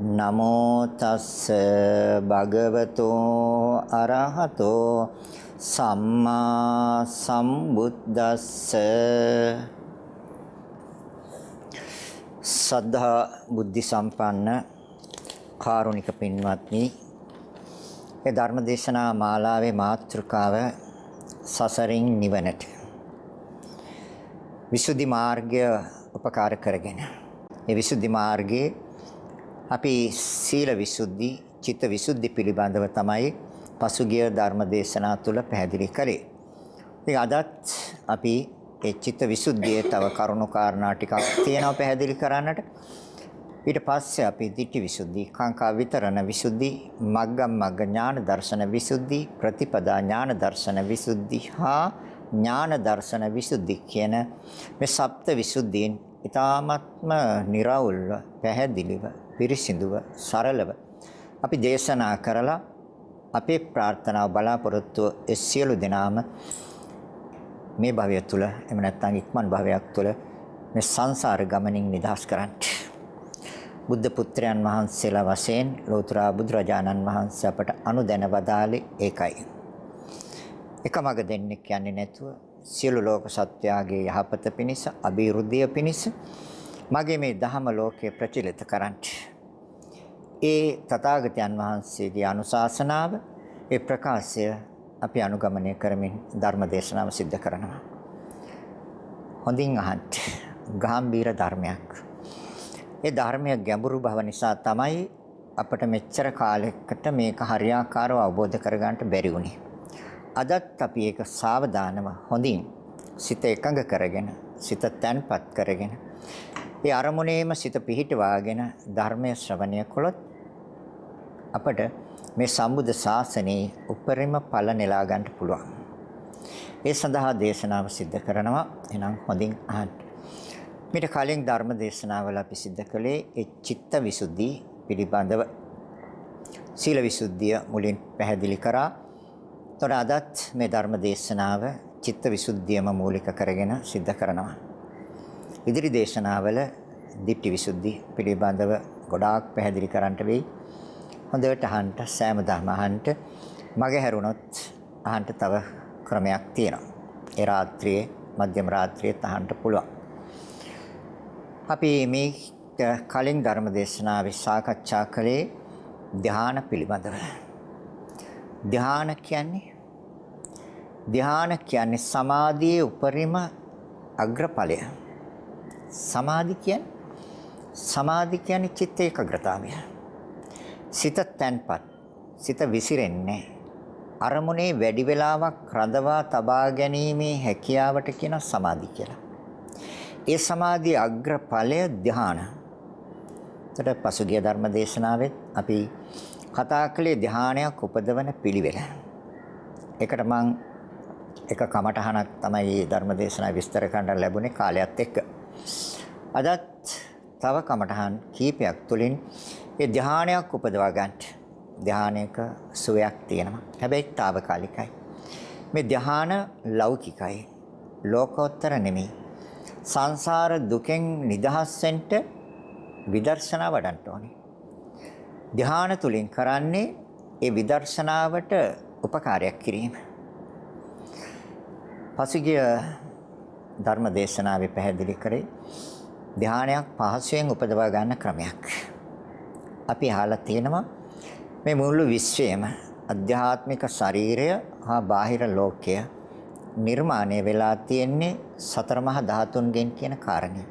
නමෝ තස්ස භගවතෝ අරහතෝ සම්මා සම්බුද්දස්ස. සද්ධා බුද්ධ සම්පන්න කාරුණික පින්වත්නි ඒ ධර්මදේශනා මාලාවේ මාතෘකාව සසරින් නිවනට. විසුද්ධි මාර්ගය උපකාර කරගෙන ඒ විසුද්ධි මාර්ගයේ අපි සීල විසුද්ධි, චිත්ත විසුද්ධි පිළිබඳව තමයි පසුගිය ධර්ම දේශනා තුළ පැහැදිලි කළේ. ඉතින් අදත් අපි ඒ චිත්ත විසුද්ධියේ තව කරුණු කාරණා ටිකක් තියෙනවා පැහැදිලි කරන්නට. ඊට පස්සේ අපි ditthi විසුද්ධි, කාංකා විතරණ විසුද්ධි, මග්ගම් මග්ග ඥාන දර්ශන විසුද්ධි, ප්‍රතිපදා ඥාන දර්ශන විසුද්ධි හා ඥාන දර්ශන විසුද්ධි කියන මේ සප්ත විසුද්ධීන් ඊ타ත්ම निराවුල්ව පැහැදිලිව පිරිසිදුව, සරලව අපි දේශනා කරලා අපේ ප්‍රාර්ථනාව බලාපොරොත්තුව ඒ සියලු දෙනාම මේ භවය තුළ එහෙම නැත්නම් ඉක්මන් භවයක් තුළ මේ සංසාර ගමනින් නිදහස් කරන්න. බුද්ධ පුත්‍රයන් වහන්සේලා වශයෙන් ලෝතර බුදුරජාණන් වහන්සේ අපට අනුදැන වදාළේ ඒකයි. එකමග දෙන්නේ කියන්නේ නැතුව සියලු ලෝක සත්‍යයේ යහපත පිණිස, අභිවෘද්ධිය පිණිස මගේ මේ ධහම ලෝකයේ ප්‍රචලිත කරන්නට. ඒ තථාගතයන් වහන්සේගේ අනුශාසනාව ඒ ප්‍රකාශය අපි අනුගමනය කරමින් ධර්ම දේශනාව සිද්ධ කරනවා. හොඳින් අහන්න. ගාම්භීර ධර්මයක්. ඒ ධර්මය ගැඹුරු බව නිසා තමයි අපිට මෙච්චර කාලයකට මේක හරියාකාරව අවබෝධ කරගන්නට බැරි වුණේ. අදත් අපි ඒක සාවධානව හොඳින් සිත එකඟ කරගෙන සිත තැන්පත් කරගෙන ඒ අරමුණේම සිත පිහිටවාගෙන ධර්මය ශ්‍රවණය කළොත් අපට මේ සම්බුද්ධ ශාසනයේ උපරිම ඵල නෙලා ගන්න පුළුවන්. ඒ සඳහා දේශනාව සිද්ධ කරනවා. එහෙනම් හොඳින් අහන්න. මීට කලින් ධර්ම දේශනාවල අපි සිද්ධ කළේ ඒ චිත්ත විසුද්ධි පිළිබඳව සීල විසුද්ධිය මුලින් පැහැදිලි කරා. තොර අදත් මේ ධර්ම දේශනාව චිත්ත විසුද්ධියම මූලික කරගෙන සිද්ධ කරනවා. ඉදිරි දේශනාවල ditthi විසුද්ධි පිළිබඳව ගොඩාක් පැහැදිලි කරන්නට වෙයි. හොඳට අහන්න සෑමදාම අහන්න මගේ හැරුණොත් අහන්න තව ක්‍රමයක් තියෙනවා. ඒ රාත්‍රියේ මධ්‍යම රාත්‍රියේ අහන්න පුළුවන්. අපි මේ කලින් ධර්ම දේශනාවේ සාකච්ඡා කළේ ධ්‍යාන පිළිබඳව. ධ්‍යාන කියන්නේ ධ්‍යාන කියන්නේ සමාධියේ උපරිම අග්‍රඵලය. සමාධි කියන්නේ සමාධි කියන්නේ චිත්ත ඒකාග්‍රතාවය. සිත තැන්පත් සිත විසිරෙන්නේ අරමුණේ වැඩි වෙලාවක් රඳවා තබා ගැනීමේ හැකියාවට කියන සමාධි කියලා. ඒ සමාධියේ අග්‍රඵලය ධ්‍යාන. එතකොට පසුගිය ධර්ම දේශනාවෙත් අපි කතා කළේ ධ්‍යානයක් උපදවන පිළිවෙල. ඒකට මම එක කමටහනක් තමයි ධර්ම දේශනාව විස්තර කරන්න ලැබුණේ කාලයත් එක්ක. අදත් තව කමටහන් කීපයක් තුලින් ඒ ධානයක් උපදවා ගන්නට ධානයක සුවයක් තියෙනවා. හැබැයි తాවකාලිකයි. මේ ධාන ලෞකිකයි. ලෝකෝත්තර නෙමෙයි. සංසාර දුකෙන් නිදහස් වෙන්න විදර්ශනා වඩන්න ඕනේ. ධාන තුලින් කරන්නේ ඒ විදර්ශනාවට උපකාරයක් කිරීම. පසුගිය ධර්ම දේශනාවේ පැහැදිලි කරේ ධානයක් පහසුවෙන් උපදවා ගන්න ක්‍රමයක්. අපි අහලා තියෙනවා මේ මුළු විශ්වයම අධ්‍යාත්මික ශරීරය හා බාහිර ලෝකය නිර්මාණය වෙලා තියෙන්නේ සතර මහා ධාතුන්ගෙන් කියන කාරණය.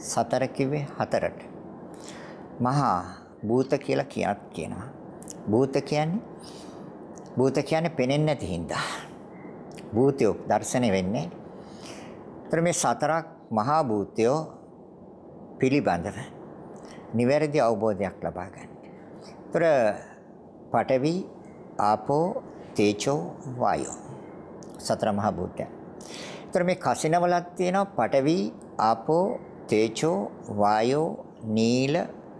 සතර කිව්වේ හතරට. මහා භූත කියලා කියත් කියනවා. භූත කියන්නේ භූත කියන්නේ පෙනෙන්නේ නැති හින්දා. භූතයෝ දැర్శණය වෙන්නේ. ඒතර මේ සතරක් මහා භූතයෝ පිළිබඳව නිවැරදි අවබෝධයක් ලබා ගන්න. ඒතර පඨවි, ආපෝ, තේජෝ, වායෝ. සතර මහා භූතයන්. ඒතර මේ කසිනවලක් තියෙනවා පඨවි, ආපෝ, තේජෝ, වායෝ, නීල,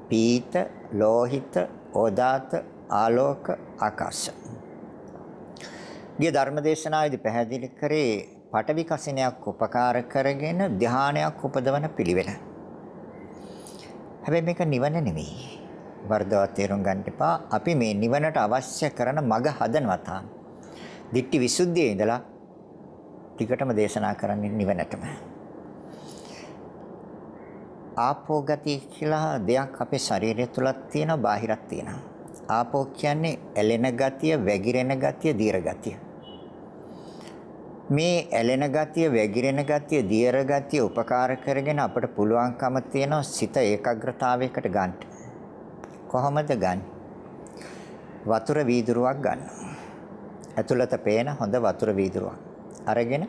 පීත, ලෝහිත, ඕදාත, ආලෝක, ආකාශ. ගිය ධර්මදේශනාවේදී පැහැදිලි කරේ පඨවි කසිනයක් උපකාර කරගෙන ධානයක් උපදවන පිළිවෙල. හැබැයි මේක නිවන නෙවෙයි. වර්ධව තේරුම් ගන්න එපා. අපි මේ නිවනට අවශ්‍ය කරන මඟ හදනවා තාම. දිට්ඨි විසුද්ධියේ ඉඳලා ටිකටම දේශනා කරන්නේ නිවනටම. ආපෝ ගතිය කියලා දෙයක් අපේ ශරීරය තුලක් තියෙනවා, බාහිරක් තියෙනවා. ආපෝ කියන්නේ ඇලෙන ගතිය, වැగిරෙන ගතිය, දීර්ඝ ගතිය. මේ ඇලෙන ගතිය, වැగిරෙන ගතිය, දීර ගතිය උපකාර කරගෙන අපට පුළුවන්කම තියෙනවා සිත ඒකාග්‍රතාවයකට ගන්න. කොහොමද ගන්න? වතුර වීදුරුවක් ගන්න. ඇතුළත පේන හොඳ වතුර වීදුරුවක්. අරගෙන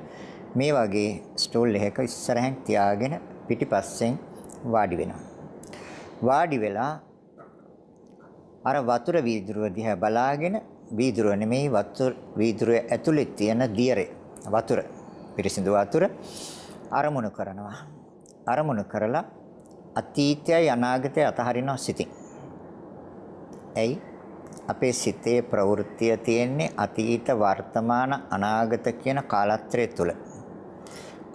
මේ වගේ ස්ටූල් එකක ඉස්සරහෙන් තියාගෙන පිටිපස්සෙන් වාඩි වෙනවා. වාඩි වෙලා අර වතුර වීදුරුව දිහා බලාගෙන වීදුරුව නෙමෙයි වතුර වීදුරුව ඇතුලේ තියෙන දියරේ වතුර පිරිසිදු වතුර අරමුණු කරනවා. අරමුණු කරලා අතීතයයි අනාගතය අතහරිනවා සිතින්. ඇයි? අපේ සිතේ ප්‍රවෘත්තිය තියෙන්නේ අතීත වර්තමාන අනාගත කියන කාලත්‍රය තුල.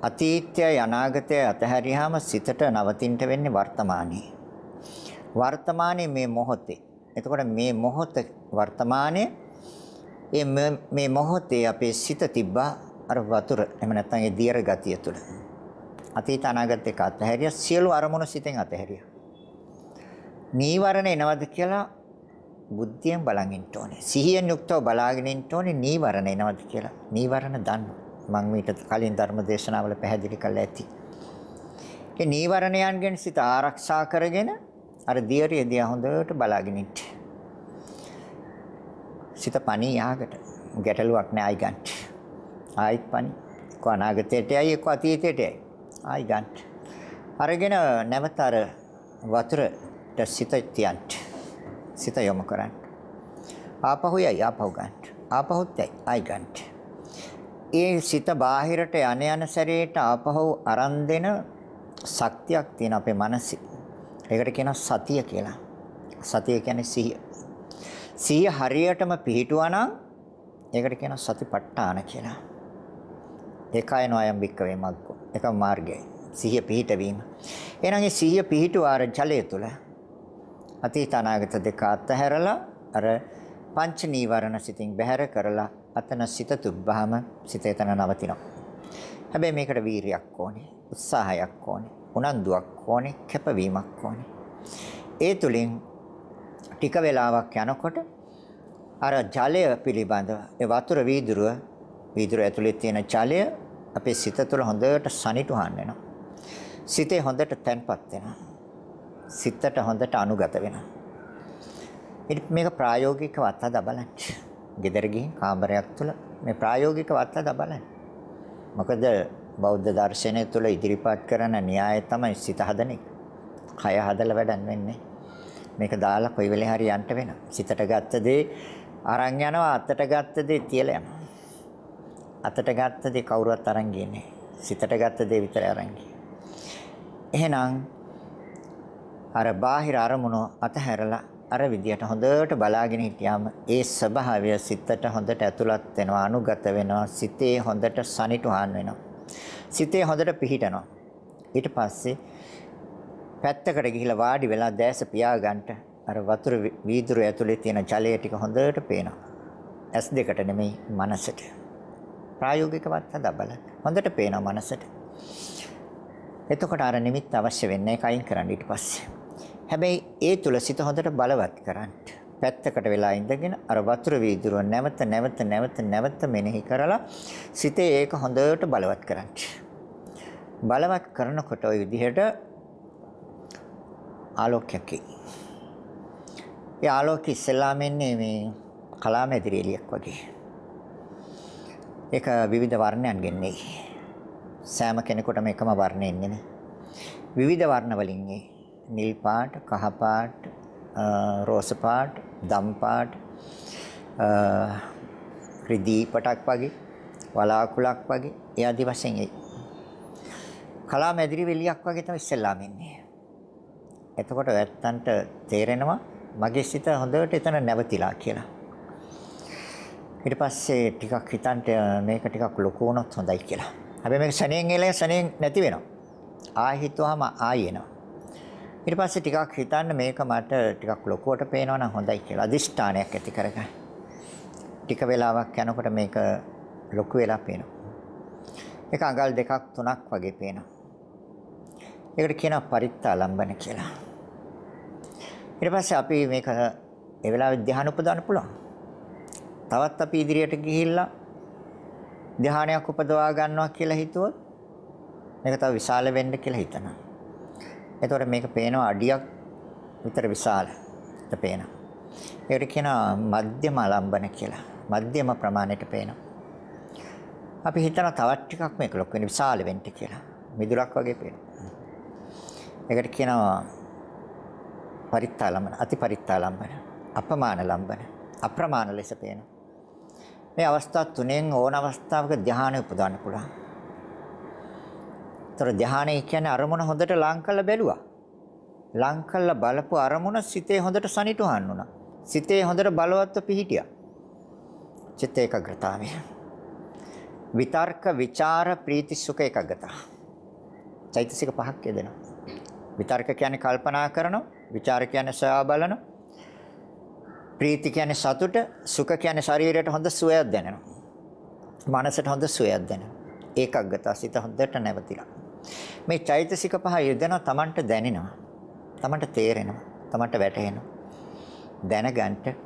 අතීතයයි අනාගතය අතහැරියාම සිතට නවතින්න වෙන්නේ වර්තමානයේ. වර්තමානයේ මේ මොහොතේ. එතකොට මේ මොහොත වර්තමානයේ මේ මොහොතේ අපේ සිත තිබ්බා අර වතුර එහෙම නැත්නම් ඒ දියර ගතිය තුළ අතීත අනාගත එක අතහැරිය සියලු අරමුණු සිතෙන් අතහැරිය. නීවරණ එනවද කියලා බුද්ධියෙන් බලන් ඉන්න ඕනේ. සිහියෙන් යුක්තව බලාගෙන ඉන්න ඕනේ නීවරණ එනවද කියලා. නීවරණ දන්න. මම මීට කලින් ධර්ම දේශනාවල පැහැදිලි කළා ඇති. ඒ නීවරණයන්ගෙන් සිත ආරක්ෂා කරගෙන අර දියරිය දිහා හොඳට බලාගෙන ඉන්න. සිත පණී යාකට ගැටලුවක් නෑ අයි ගන්න. ආයිත් පණි. කො අනාගතයටයි එක්ක අතීතයටයි. ආයි ගන්න. අරගෙන නැවත අර වතුරට සිත තියන්න. සිත යොමු කරන්න. ආපහු යයි ආපහු ගන්න. ආපහුත් යයි ආයි ගන්න. ඒ සිත බාහිරට යන යන සැරේට ආපහු අරන් දෙන ශක්තියක් තියෙන අපේ මනසේ. ඒකට කියනවා සතිය කියලා. සතිය කියන්නේ සිහිය. සිහිය හරියටම පිහිටුවා නම් ඒකට කියනවා සතිපට්ඨාන කියලා. ඒකයන අයම් බික්කවේ මග්ගෝ. ඒක මාර්ගයයි. සිහිය පිහිටවීම. එහෙනම් මේ සිහිය පිහිටුවාර ජලය තුල අතීත අනාගත දෙක අතහැරලා අර පංච නීවරණ සිතින් බැහැර කරලා අතන සිත තුබ්බහම සිත එතන නවතිනවා. හැබැයි මේකට වීරියක් ඕනේ, උත්සාහයක් ඕනේ, උනන්දුවක් ඕනේ, කැපවීමක් ඕනේ. ඒ තුලින් ටික වෙලාවක් යනකොට අර ජලය පිළිබඳව ඒ වතුර වීදුරුව වීදුරුව ඇතුලේ තියෙන ජලය අපේ සිත තුළ හොඳට සනිටුහන් වෙනවා. සිතේ හොඳට තැන්පත් වෙනවා. සිතට හොඳට අනුගත වෙනවා. ඉතින් මේක ප්‍රායෝගිකව අත්හදා බලන්න. ගෙදර ගිහින් කාමරයක් තුළ මේ ප්‍රායෝගිකව අත්හදා බලන්න. මොකද බෞද්ධ දර්ශනය තුළ ඉදිරිපත් කරන න්‍යාය තමයි සිත හදන එක. කය හදලා වැඩක් වෙන්නේ. මේක දාලා කොයි වෙලේ හරි යන්න වෙනවා. සිතට ගත්ත දේ අරන් යනවා අතට ගත්ත දේ තියලා යනවා. අතට ගත්ත දේ කවුරුවත් අරන් ගියේ සිතට ගත්ත දේ විතරයි අරන් එහෙනම් අර බාහිර අරමුණු අතහැරලා අර විදියට හොඳට බලාගෙන හිටියාම ඒ ස්වභාවය සිතට හොඳට ඇතුළත් වෙනවා අනුගත වෙනවා. සිතේ හොඳට සනිටුහන් වෙනවා. සිතේ හොඳට පිහිටනවා. ඊට පස්සේ පැත්තකට ගිහිලා වාඩි වෙලා දැස පියාගන්න අර වතුර වීදුරු ඇතුලේ තියෙන ජලය ටික හොඳට පේනවා. ඇස් දෙකට නෙමෙයි මනසට. ප්‍රායෝගිකවත් හදා බලන්න. හොඳට පේනවා මනසට. එතකොට අර නිමිත්ත අවශ්‍ය වෙන්නේ කයින් කරන්න ඊට පස්සේ. හැබැයි ඒ තුල සිත හොඳට බලවත් කරන්න. පැත්තකට වෙලා ඉඳගෙන අර වතුර වීදුරුව නැවත නැවත නැවත නැවත මෙනෙහි කරලා සිතේ ඒක හොඳට බලවත් කරන්න. බලවත් කරනකොට ওই විදිහට ආලෝකයක් එයි. ඒ ආලෝකය ඉස්සෙල්ලාම එන්නේ මේ කලාමැදිරි එළියක් වගේ. ඒක විවිධ වර්ණයන්ගෙන් නෙයි. සෑම කෙනෙකුටම එකම වර්ණය එන්නේ නේ. විවිධ වර්ණ වලින් නිල් පාට, කහ පාට, රෝස පාට, දම් පාට, රිදී පටක් වගේ, වලාකුලක් වගේ, ඒ ආදි වශයෙන් එයි. කලාමැදිරි වෙලියක් වගේ තමයි ඉස්සෙල්ලාම එන්නේ. එතකොට ඇත්තන්ට තේරෙනවා මගේ සිත හොඳට එතන නැවතිලා කියලා. ඊට පස්සේ ටිකක් හිතන්ට මේක ටිකක් ලොකු වුණොත් හොඳයි කියලා. හැබැයි මේක සණයෙන් එලේ සණයෙන් නැති වෙනවා. ආයෙ හිතුවාම ආයෙ එනවා. ඊට පස්සේ ටිකක් හිතන්න මේක මට ටිකක් ලොකුවට පේනවා නම් හොඳයි කියලා අදිෂ්ඨානයක් ඇති කරගන්න. ටික වෙලාවක් යනකොට මේක ලොකු වෙලා පේනවා. ඒක අඟල් දෙකක් තුනක් වගේ පේනවා. ඒකට කියනවා පරිත්තාලම්බන කියලා. ඊට පස්සේ අපි මේක ඒ වෙලාවේ ධ්‍යාන උපදවන්න පුළුවන්. තවත් අපි ඉදිරියට ගිහිල්ලා ධ්‍යානයක් උපදවා ගන්නවා කියලා හිතුවොත් මේක තව විශාල වෙන්න කියලා හිතනවා. එතකොට මේක පේනවා අඩියක් විතර විශාල. ඒක පේනවා. ඒකට කියනවා මධ්‍යම ආලම්බන කියලා. මධ්‍යම ප්‍රමාණයට පේනවා. අපි හිතන තවත් ටිකක් මේක ලොකු වෙන විශාල වෙන්න කියලා. මිදුලක් වගේ පේනවා. ඒකට කියනවා පරිත්තාලම්බන, අතිපරිත්තාලම්බන, අපමාන ලම්බන, අප්‍රමාණ ලෙස පේනවා. මේ අවස්ථා තුනෙන් ඕන අවස්ථාවක ධානය උපදවන්න පුළුවන්. ඒතර ධානය කියන්නේ අරමුණ හොඳට ලං කරලා බැලුවා. ලං කරලා බලපු අරමුණ සිතේ හොඳට සනිටුහන් වුණා. සිතේ හොඳට බලවත්ව පිහිටියා. චිත්ත ඒකාග්‍රතාවය. විතර්ක, ਵਿਚාර, ප්‍රීති, සුඛ ඒකාග්‍රතාව. චෛතසික පහක් යදෙනවා. විතර්ක කියන්නේ කල්පනා කරනවා, ਵਿਚාර කියන්නේ සොයා බලනවා. ප්‍රීති කියන්නේ සතුට, සුඛ කියන්නේ ශරීරයට හොඳ සුවයක් දැනෙනවා. මනසට හොඳ සුවයක් දැනෙනවා. ඒකාග්‍රතාව සිත හොඳට නැවතිලා. මේ චෛතසික පහ යෙදෙනවා Tamanට දැනෙනවා. Tamanට තේරෙනවා. Tamanට වැටහෙනවා. දැනගන්න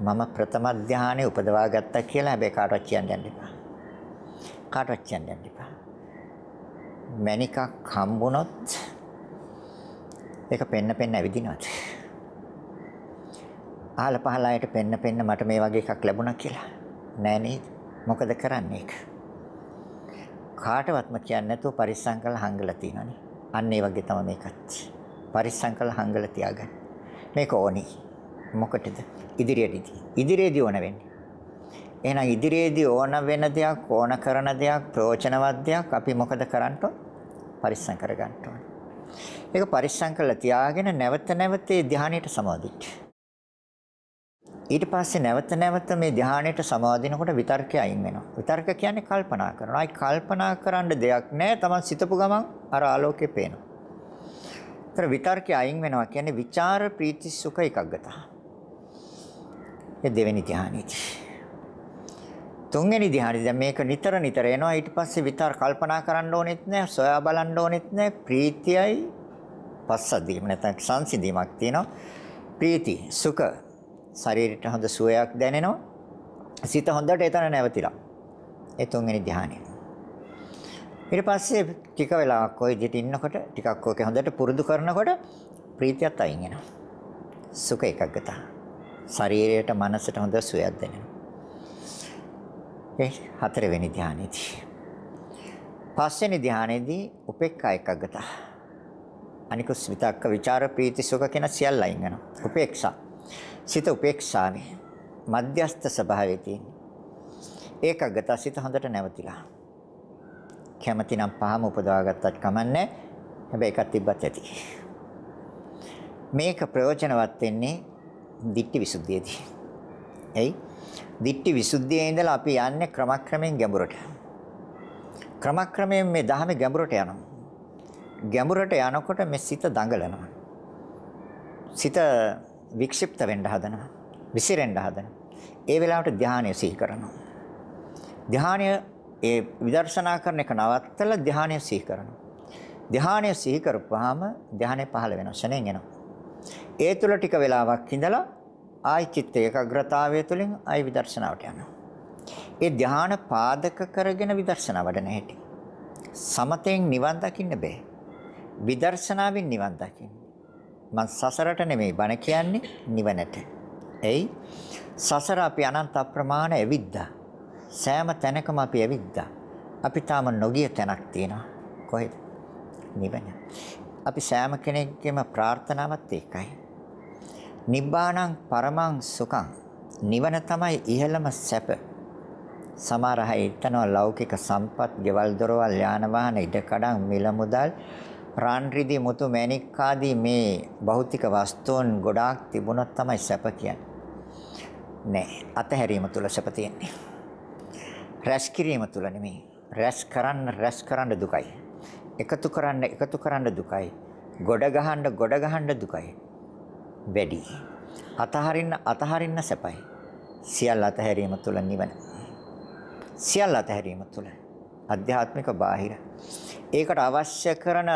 මම ප්‍රථම ධානයේ උපදවා ගත්තා කියලා හැබැයි කාටවත් කියන්න යන්න එපා. කාටවත් කියන්න යන්න එපා. මණිකක් හම්බුනොත් ඒක පෙන්න පෙන්න ඇවිදිනවද? අහල පහල අයට පෙන්න පෙන්න මට මේ වගේ එකක් ලැබුණා කියලා. නෑ නේද? මොකද කරන්නේ ඒක? කාටවත්ම කියන්නේ නැතුව පරිස්සම් කරලා හංගලා තියෙනනේ. අන්න ඒ වගේ තමයි මේකත්. පරිස්සම් කරලා හංගලා තියාගන්න. මේක ඕනි. මොකටද? ඉදිරියේදී. ඉදිරියේදී ඕන වෙන්නේ. එහෙනම් ඉදිරියේදී ඕන වෙන දෙයක්, ඕන කරන දෙයක්, ප්‍රයෝජනවත් දෙයක් අපි මොකද කරන්න පරිස්සම් කරගන්න ඕනේ. ඒක පරිස්සම් කරලා තියාගෙන නැවත නැවත ඒ ධානයට සමාදින්න. ඊට පස්සේ නැවත නැවත මේ ධානයට සමාදිනකොට විතර්කය අයින් වෙනවා. විතර්ක කියන්නේ කල්පනා කරනවා. අයි කල්පනා කරන්න දෙයක් නැහැ. Taman සිතපු ගමන් අර ආලෝකේ පේනවා. ඒතර විතර්කය අයින් වෙනවා කියන්නේ විචාර ප්‍රීති සුඛ එකග්ගතා. ඒ දෙවෙනි ධානයේදී. තුන්වෙනි ධානයේදී දැන් මේක නිතර නිතර එනවා. ඊට පස්සේ විතර කල්පනා කරන්න ඕනෙත් නැහැ. සොයා බලන්න ඕනෙත් නැහැ. ප්‍රීතියයි පස්සදීම නැත්නම් සංසිඳීමක් තියෙනවා. ප්‍රීති සුඛ ශරීරයට හොඳ සුවයක් දැනෙනවා. සිත හොඳට එතන නැවතිලා. ඒ තුන්වෙනි ධානය. ඊට පස්සේ ටික වෙලාවක් ওই විදිහට ඉන්නකොට ටිකක් ඕකේ හොඳට පුරුදු කරනකොට ප්‍රීතියත් අයින් වෙනවා. සුඛ එකග්ගතා. ශරීරයට මනසට හොඳ සුවයක් දැනෙනවා. ඒ හතරවෙනි ධානයේදී. පස්වෙනි ධානයේදී උපේක්ඛා එකග්ගතා. අනිකුස් විතක්ක විචාර ප්‍රීති සුඛ කියන සියල්ල අයින් වෙනවා. උපේක්ෂා සිත උපේක්ෂාවේ මධ්‍යස්ථ ස්වභාවයේ තියෙන. ඒකගත සිත හොඳට නැවතිලා. කැමැති නම් පහම උපදවා ගත්තත් කමන්නේ. හැබැයි එකක් තිබ්බත් ඇති. මේක ප්‍රයෝජනවත් වෙන්නේ ditthi visuddhiයේදී. එයි ditthi visuddhiයේ ඉඳලා අපි යන්නේ ක්‍රමක්‍රමයෙන් ගැඹුරට. ක්‍රමක්‍රමයෙන් මේ ධහමේ ගැඹුරට යනවා. ගැඹුරට යනකොට මේ සිත දඟලනවා. සිත වික්ෂිප්ත වෙන්න හදනවා. විසිරෙන්න හදනවා. ඒ වෙලාවට ධානය සිහි කරනවා. ධානය ඒ විදර්ශනා කරන එක නවත්තලා ධානය සිහි කරනවා. ධානය සිහි කරපුවාම ධානය පහළ වෙනවා. ශරණෙන් එනවා. ඒ තුල ටික වෙලාවක් ඉඳලා ආයි චිත්ත ඒකාග්‍රතාවය තුළින් ආයි විදර්ශනාවට යනවා. ඒ ධ්‍යාන පාදක කරගෙන විදර්ශනා වඩන හැටි. සමතෙන් නිවන් දකින්න බෑ. විදර්ශනාවෙන් නිවන් දකින්න. මං සසරට නෙමෙයි බණ කියන්නේ නිවනට. එයි සසර අපි අනන්ත අප්‍රමාණ ඇවිද්දා. සෑම තැනකම අපි ඇවිද්දා. අපි තාම නොගිය තැනක් තියෙනවා. කොහෙද? නිවන. අපි සෑම කෙනෙක්ගේම ප්‍රාර්ථනාවත් ඒකයි. නිබ්බාණං පරමං සුඛං. නිවන තමයි ඉහළම සැප. සමහර අය හිතනවා ලෞකික සම්පත්, ගෙවල් දොරවල්, යාන වාහන, ඉඩකඩම්, මිල මුදල්, රාන් රිදී මුතු මැණික් ආදී මේ භෞතික වස්තුන් ගොඩාක් තිබුණොත් තමයි සැප කියන්නේ. නෑ, අතහැරීම තුල සැප තියෙන්නේ. රැස් කිරීම තුල නෙමෙයි. රැස් කරන්න රැස් කරන්න දුකයි. එකතු කරන්න එකතු කරන්න දුකයි. ගොඩ ගහන්න ගොඩ ගහන්න දුකයි. වැඩි. අතහරින්න අතහරින්න සැපයි. සියල්ල අතහැරීම තුල නිවන. සියල්ල අතහැරීම තුල අධ්‍යාත්මික බාහිර. ඒකට අවශ්‍ය කරන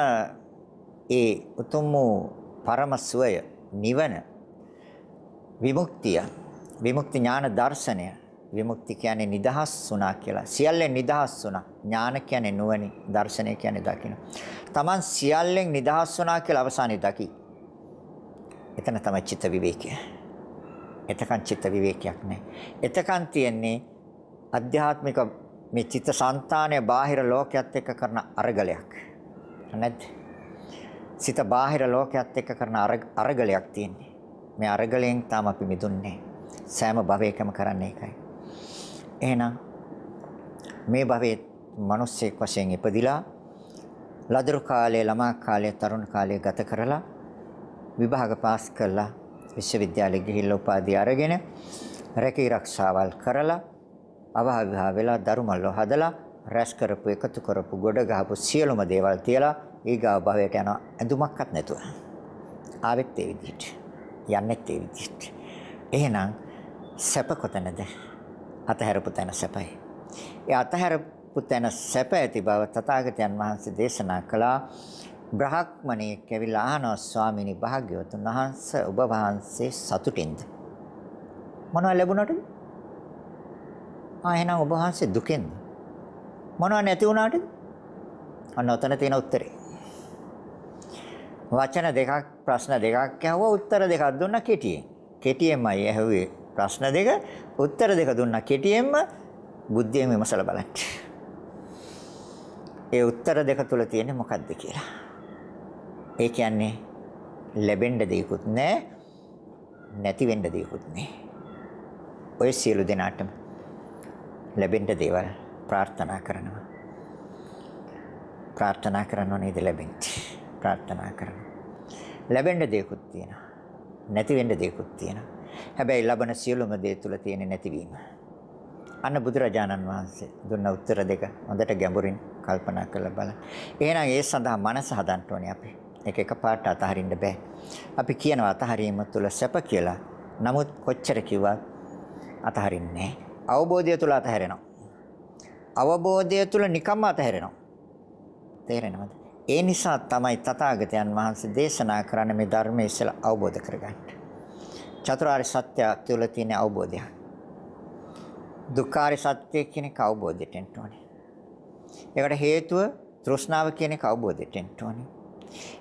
ඒ උතුම් වූ පරම සුවය නිවන විමුක්තිය විමුක්ති ඥාන දර්ශනය විමුක්ති කියන්නේ නිදහස් වුණා කියලා. සියල්ලෙන් නිදහස් වුණා. ඥාන කියන්නේ නුවණි, දර්ශනය කියන්නේ දකින්න. Taman සියල්ලෙන් නිදහස් වුණා කියලා අවසානයේ දකි. එතන තමයි චිත්ත විවේකය. එතකන් චිත්ත විවේකයක් නැහැ. එතකන් තියෙන්නේ අධ්‍යාත්මික මේ චිත්ත સંතානය බාහිර ලෝකයක් එක්ක කරන අරගලයක්. නැද්ද? සිත බාහිර ලෝකයක් එක්ක කරන අරගලයක් තියෙන්නේ. මේ අරගලයෙන් තාම අපි මිදුන්නේ සෑම භවයකම කරන්නේ ඒකයි. එහෙනම් මේ භවයේ මිනිස්සෙක් වශයෙන් ඉපදිලා ලදරු කාලයේ ළමා කාලයේ තරුණ කාලයේ ගත කරලා විභාග පාස් කළා විශ්වවිද්‍යාලෙ ගිහිල්ලා උපාධිය අරගෙන රැකී ආරක්ෂාවල් කරලා අවහවිහා වෙලා දරුමල්ල හදලා රැස් කරපු එකතු කරපු ගොඩ ගහපු සියලුම දේවල් තියලා ඊගාව භවයට යන ඇඳුමක්වත් නැතුව ආවෙත් ඒ විදිහට යන්නෙත් ඒ විදිහට. එහෙනම් සැප කොතනද? අතහැරපු තැන සැපයි. ඒ අතහැරපු තැන සැප ඇති බව තථාගතයන් වහන්සේ දේශනා කළා. බ්‍රහ්මණේ කැවිලා අහනවා ස්වාමීනි භාග්‍යවතුන් වහන්සේ ඔබ වහන්සේ සතුටින්ද? මොනව ලැබුණාටද? ආ එහෙනම් ඔබ වහන්සේ දුකෙන්ද? මොනව නැති වුණාටද? අන්න ඔතන තියෙන උත්තරේ. වචන දෙකක් ප්‍රශ්න දෙකක් ඇහුවා උත්තර දෙකක් දුන්නා කෙටියෙන්. කෙටියෙන්මයි ඇහුවේ ප්‍රශ්න දෙක උත්තර දෙක දුන්නා කෙටියෙන්ම බුද්ධියෙන් විමසලා බලන්න. ඒ උත්තර දෙක තුල තියෙන්නේ මොකක්ද කියලා. ඒ කියන්නේ ලැබෙන්න දෙයක්වත් නැහැ නැති වෙන්න දෙයක්වත් නැහැ. ඔය සියලු දෙනාටම ලැබෙන්න දේවල් ප්‍රාර්ථනා කරනවා. ප්‍රාර්ථනා කරනව නේද ලැබෙන්නේ. ප්‍රාර්ථනා කරනවා. ලැබෙන්න දේකුත් තියෙනවා. නැති වෙන්න දේකුත් තියෙනවා. හැබැයි ලබන සියලුම දේ තුල තියෙන නැතිවීම. අන්න බුදුරජාණන් වහන්සේ දුන්න උත්තර දෙක හොඳට ගැඹුරින් කල්පනා කරලා බලන්න. එහෙනම් ඒ සඳහා මනස හදන්න ඕනේ අපි. ඒක එකපාරට අතහරින්න බෑ. අපි කියනවා අතහරීම තුල සැප කියලා. නමුත් කොච්චර කිව්වත් අතහරින්නේ නැහැ. අවබෝධය තුල අතහැරෙනවා. අවබෝධය තුල නිකම්ම අතහැරෙනවා. තේරෙනවද? ඒ නිසා තමයි තථාගතයන් වහන්සේ දේශනා කරන්න මේ ධර්මයේ ඉස්සලා අවබෝධ කරගන්න. චතුරාර්ය සත්‍ය තුල තියෙන අවබෝධය. දුක්ඛාරය සත්‍ය කියන එක අවබෝධයට එන්න ඕනේ. ඒකට හේතුව තෘෂ්ණාව කියන එක අවබෝධයට එන්න ඕනේ.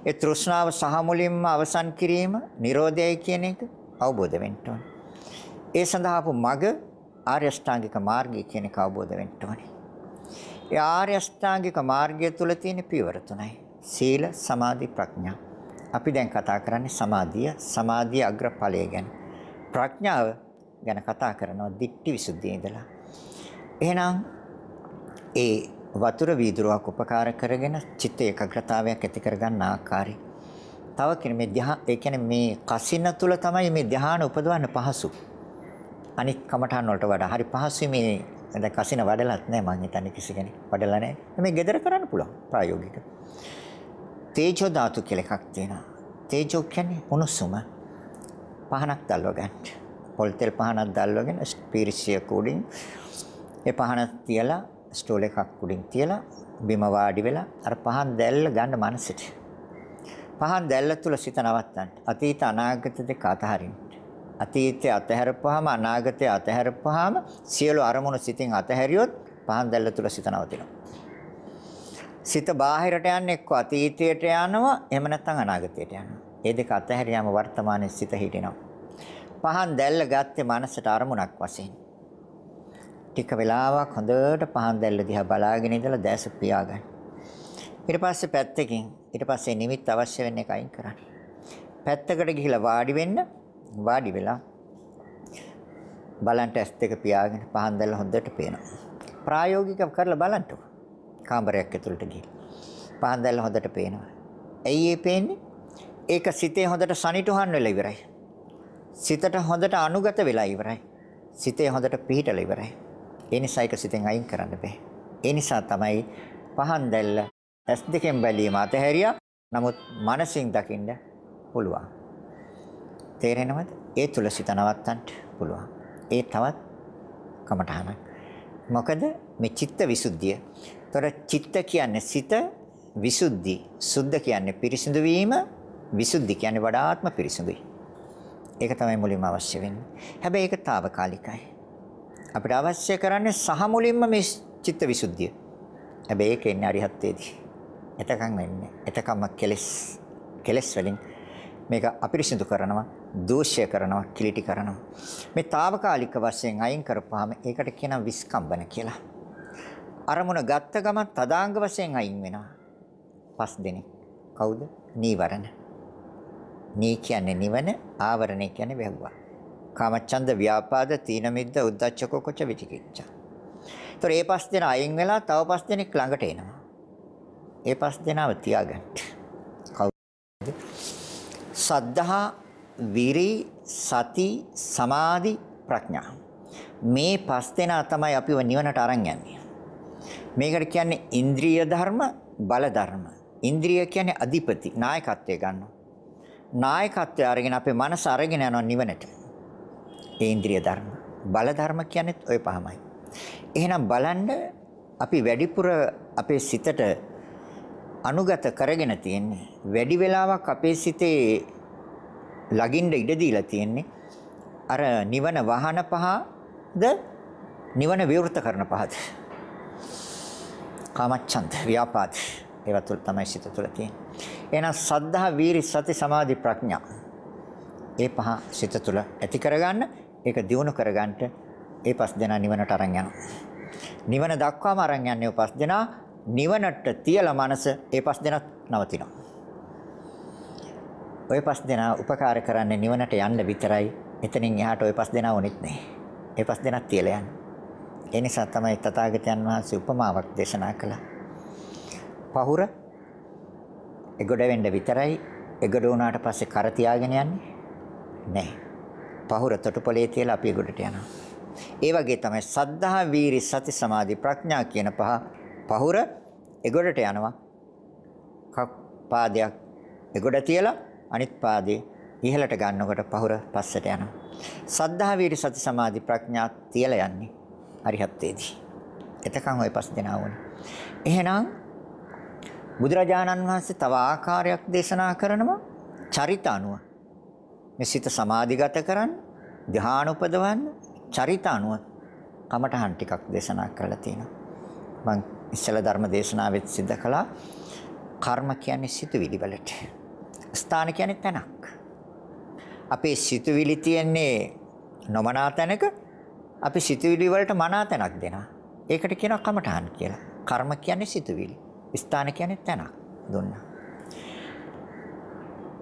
ඒ තෘෂ්ණාව සහ මුලින්ම අවසන් කිරීම, Nirodhaයි කියන එක අවබෝධ වෙන්න ඕනේ. ඒ සඳහා අපු මග ආර්ය අෂ්ටාංගික මාර්ගය කියන එක අවබෝධ වෙන්න ඕනේ. ඒ ආර්ය අෂ්ටාංගික මාර්ගය තුල තියෙන පියවර තුනයි. සීල, සමාධි, ප්‍රඥා. අපි දැන් කතා කරන්නේ සමාධිය, සමාධිය අග්‍රඵලය ගැන. ප්‍රඥාව ගැන කතා කරනවා දික්ටි විසුද්ධිය ඉඳලා. එහෙනම් ඒ වතුර වීදුරුවක් උපකාර කරගෙන චිත්ත ඒකාග්‍රතාවයක් ඇති කරගන්න ආකාරය. තව කෙනෙක් මේ ධ්‍යාන ඒ කියන්නේ මේ කසින තුල තමයි මේ ධ්‍යාන උපදවන්න පහසු. අනිත් කමඨාන් වලට වඩා හරි පහසුයි මේ දැන් කසින වඩලත් නැහැ මං හිතන්නේ කිසි කෙනෙක් වඩලා නැහැ මේ gedara කරන්න පුළුවන් ප්‍රායෝගික. තේජෝ ධාතු කියලා එකක් තියෙනවා. තේජෝ කියන්නේ උණුසුම පහනක් දැල්ව ගන්න පොල් තෙල් පහනක් දැල්වගෙන ස්පීරිසිය කුඩින් ඒ පහන තියලා ස්ටෝල් එකක් කුඩින් තියලා බිම වාඩි වෙලා අර පහන් දැල්ල ගන්න මනසට. පහන් දැල්ල තුල සිත නවත්තන්න. අතීත අනාගත දෙක අතහරින්න. අතීතය අතහැරපුවාම අනාගතය අතහැරපුවාම සියලු අරමුණු සිතින් අතහැරියොත් පහන් දැල්ල තුල සිත නවතිනවා. සිත බාහිරට යන්නේ එක්ක අතීතයට යනවා එහෙම නැත්නම් අනාගතයට යනවා. මේ දෙක අතහැරියාම වර්තමානයේ සිත හිටිනවා. පහන් දැල්ල ගත්තේ මනසට අරමුණක් වශයෙන්. ටික වෙලාවක් හොඳට පහන් දැල්ල දිහා බලාගෙන ඉඳලා දැස පියාගන්න. ඊට පස්සේ පැත්තකින් ඊට පස්සේ නිමිත්ත අවශ්‍ය වෙන එක අයින් කරන්න. පැත්තකට ගිහිලා වාඩි වෙන්න වාඩි වෙලා බලන්ට ඇස් දෙක පියාගෙන පහන් දැල්ල හොඳට පේනවා. ප්‍රායෝගිකව කරලා බලන්නකො. කාමරයක් ඇතුළට ගිහින්. පහන් දැල්ල හොඳට පේනවා. ඇයි ඒ පේන්නේ? ඒක සිතේ හොඳට සනිටුහන් වෙලා ඉවරයි. සිතට හොඳට අනුගත වෙලා ඉවරයි. සිතේ හොඳට පිහිටලා ඉවරයි. ඒ නිසා ඒක සිතෙන් අයින් කරන්න බෑ. ඒ නිසා තමයි පහන් දැල්ල ඇස් දෙකෙන් බැලීම අතහැරියා. නමුත් මනසින් දකින්න පුළුවන්. තේරෙනවද? ඒ තුල සිත නවත්තන්න පුළුවන්. ඒ තවත් කමඨහනක්. මොකද මේ චිත්ත විසුද්ධිය. ତොර චිත්ත කියන්නේ සිත විසුද්ධි. සුද්ධ කියන්නේ පිරිසිදු වීම. විසුද්ධි කියන්නේ වඩාත්ම පිරිසිදුයි. ඒක තමයි මුලින්ම අවශ්‍ය වෙන්නේ. හැබැයි ඒක తాවකාලිකයි. අපිට අවශ්‍ය කරන්නේ සහ මුලින්ම මේ චිත්ත විසුද්ධිය. හැබැයි ඒක එන්නේ අරිහත්ත්වයේදී. එතකන් වෙන්නේ. එතකම කෙලස් කෙලස් වලින් මේක අපිරිසිදු කරනවා, දූෂ්‍ය කරනවා, කිලිටි කරනවා. මේ తాවකාලික වශයෙන් අයින් කරපුවාම ඒකට කියනවා විස්කම්බන කියලා. අරමුණ ගත්ත ගමන් තදාංග වශයෙන් අයින් වෙනවා. පස් දෙනෙක්. කවුද? නීවරණ. නී කියන්නේ නිවන, ආවරණය කියන්නේ වැහුවා. කාමච්ඡන්ද ව්‍යාපාද තීන මිද්ද උද්ධච්ච කුච්ච විචිකිච්ඡා. ඒතර මේ පස් දෙනා අයින් වෙලා තව පස් දෙනෙක් ළඟට එනවා. ඒ පස් දෙනාව තියාගන්න. කවුද? සද්ධා, විරි, සති, සමාධි, ප්‍රඥා. මේ පස් දෙනා තමයි අපිව නිවනට අරන් යන්නේ. මේකට කියන්නේ ඉන්ද්‍රිය ධර්ම, බල ධර්ම. ඉන්ද්‍රිය කියන්නේ අධිපති, නායකත්වය ගන්නවා. නායකත්වය අරගෙන අපේ මනස අරගෙන යනවා නිවනට. ඒ ඉන්ද්‍රිය ධර්ම. බල ධර්ම කියන්නේත් ওই පහමයි. එහෙනම් බලන්න අපි වැඩිපුර අපේ සිතට අනුගත කරගෙන තියෙන්නේ වැඩි වෙලාවක් අපේ සිතේ ලගින්න ඉඩ දීලා තියෙන්නේ. අර නිවන වහන පහද නිවන විවෘත කරන පහද. කාමච්ඡන්ද ව්‍යාපාද ඒවා තුල තමයි සිත තුල තියෙන්නේ. එහෙනම් සද්ධා වීරි සති සමාධි ප්‍රඥා ඒ පහ සිත තුල ඇති කරගන්න ඒක දියුණු කරගන්නට ඒ පස් දෙනා නිවනට අරන් යනවා. නිවන දක්වාම අරන් යන්නේ පස් දෙනා. නිවනට තියලා මනස ඒ පස් දෙනා නවතිනවා. ওই පස් දෙනා උපකාර කරන්නේ නිවනට යන්න විතරයි. එතනින් එහාට ওই පස් දෙනා වුණෙත් නැහැ. ඒ පස් දෙනා තියලා යන්න. ඒ නිසා තමයි තථාගතයන් වහන්සේ උපමාවක් දේශනා කළා. පහුර එගොඩ වෙන්න විතරයි එගොඩ වුණාට පස්සේ කර තියාගෙන යන්නේ නැහැ. පහුර තොටුපළේ තියලා අපි එගොඩට යනවා. ඒ වගේ තමයි සද්ධා වීරි සති සමාධි ප්‍රඥා කියන පහ පහුර එගොඩට යනවා. පාදයක් එගොඩ තියලා අනිත් පාදේ ඉහළට ගන්නකොට පහුර පස්සට යනවා. සද්ධා වීරි සති සමාධි ප්‍රඥා තියලා යන්නේ අරිහත්ත්වයේදී. එතකන් ওই පස් දෙනා වුණේ. එහෙනම් බුදුරජාණන් වහන්සේ තව ආකාරයක් දේශනා කරනවා චරිත අනුව. මේ සිත සමාධිගත කරන්න, ධ්‍යාන උපදවන්න, චරිත අනුව කමඨහන් ටිකක් දේශනා කරලා තියෙනවා. මම ඉස්සල ධර්ම දේශනාවෙත් සිද්ධ කළා. කර්ම කියන්නේ සිතුවිලි වලට. ස්ථාන කියන්නේ තැනක්. අපේ සිතුවිලි තියෙන්නේ නොමනා තැනක අපි සිතුවිලි වලට මනා තැනක් දෙනවා. ඒකට කියනවා කමඨහන් කියලා. කර්ම කියන්නේ සිතුවිලි. ස්ථාන කියන්නේ තැනක් දුන්නා.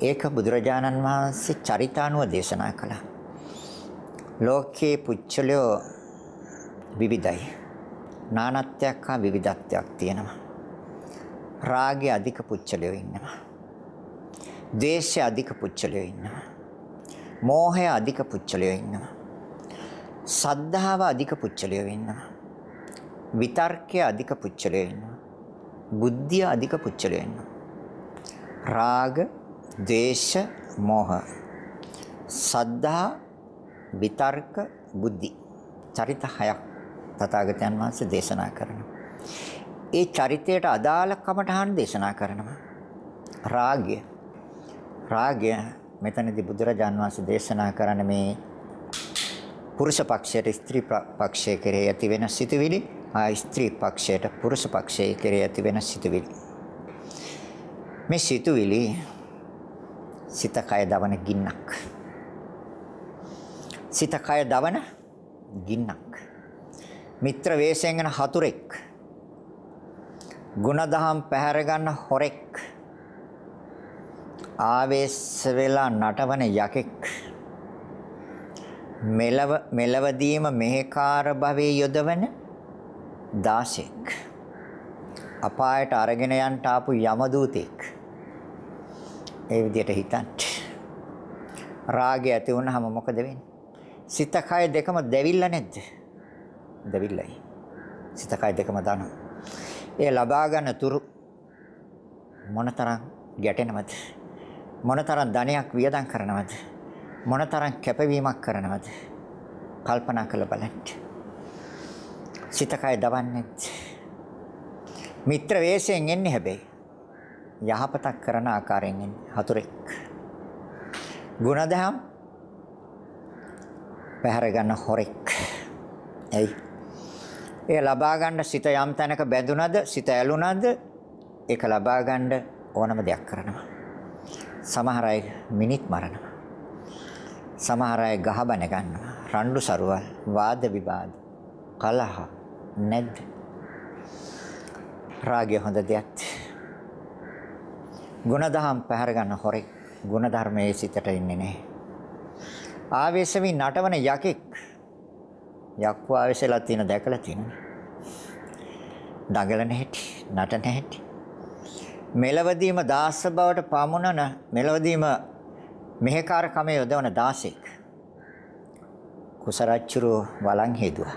ඒක බුදුරජාණන් වහන්සේ චරිතානුව දේශනා කළා. ලෝකේ පුච්චලෝ විවිධයි. නානත්වයක් හා විවිධත්වයක් තියෙනවා. රාගය අධික පුච්චලයෝ ඉන්නවා. ද්වේෂය අධික පුච්චලයෝ ඉන්නවා. මෝහය අධික පුච්චලයෝ ඉන්නවා. සද්ධාව අධික පුච්චලයෝ ඉන්නවා. විතර්කය අධික පුච්චලයෝ ඉන්නවා. බුද්ධිය අධික පුච්චලයෝ ඉන්නවා. රාග, ද්වේෂ, මෝහ. සද්ධා, විතර්ක, බුද්ධි. චරිත හයක් තථාගතයන් වහන්සේ දේශනා කරනවා. ඒ චරිතයට අදාළ කමඨහන් දේශනා කරනවා. රාගය. රාගය මෙතනදී බුදුරජාන් වහන්සේ දේශනා කරන මේ පුරුෂ පක්ෂයට ස්ත්‍රී පක්ෂය කෙරෙහි ඇති වෙන සිතුවිලි ආ ස්ත්‍රී පක්ෂයට පුරුෂ පක්ෂය කෙරෙහි ඇති වෙන සිතුවිලි. මේ සිතුවිලි සිත කය දවන ගින්නක්. සිත කය දවන ගින්නක්. මිත්‍ර වේශයෙන් යන හතුරෙක් ಗುಣදහම් පැහැර ගන්න හොරෙක් ආවේශ වෙලා නටවන යකෙක්. මෙලව මෙලවදීම මෙහෙකාර භවයේ යොදවන දාසෙක්. අපායට අරගෙන යන්න ආපු යමදූතෙක්. ඒ විදිහට හිතන්න රාගය ඇති වුනහම මොකද වෙන්නේ? සිත කය දෙකම දැවිල්ල නැද්ද? දැවිල්ලයි සිත කය දෙකම දානවා. ඒ ලබා ගන්න තුරු මොනතරම් ගැටෙනවද? මොනතරම් ධනයක් වියදම් කරනවද? මොනතරම් කැපවීමක් කරනවද? කල්පනා කරලා බලන්න. සිත කය දවන්නේ මිත්‍ර වේශයෙන් එන්නේ හැබැයි. යහපතක් කරන ආකාරයෙන් එන්නේ. හතුරෙක්. ගුණදහම් පැහැර ගන්න හොරෙක් එයි ඒ ලබා ගන්න සිත යම් තැනක බැඳුනද සිත ඇලුනද ඒක ලබා ගන්න ඕනම දෙයක් කරනවා. සමහර අය මිනිත් මරනවා. සමහර අය ගහබන ගන්නවා. රණ්ඩු සරුවල් වාද විවාද කලහ නැද්ද? රාගය හොඳ දෙයක්. ගුණදහම් පැහැර ගන්න හොරෙක් ගුණධර්මයේ සිතට ඉන්නේ නැහැ. ආවේශවි නටවන යකෙක් යක්කු ආවේශලා තියෙන දැකලා තියෙනවා දඟලන හැටි නටන හැටි. මෙලවදීම දාස බවට පමුණන මෙලවදීම මෙහෙකාර කම යොදවන දාසෙක්. කුසරච්චුරු වලන් හේදුවා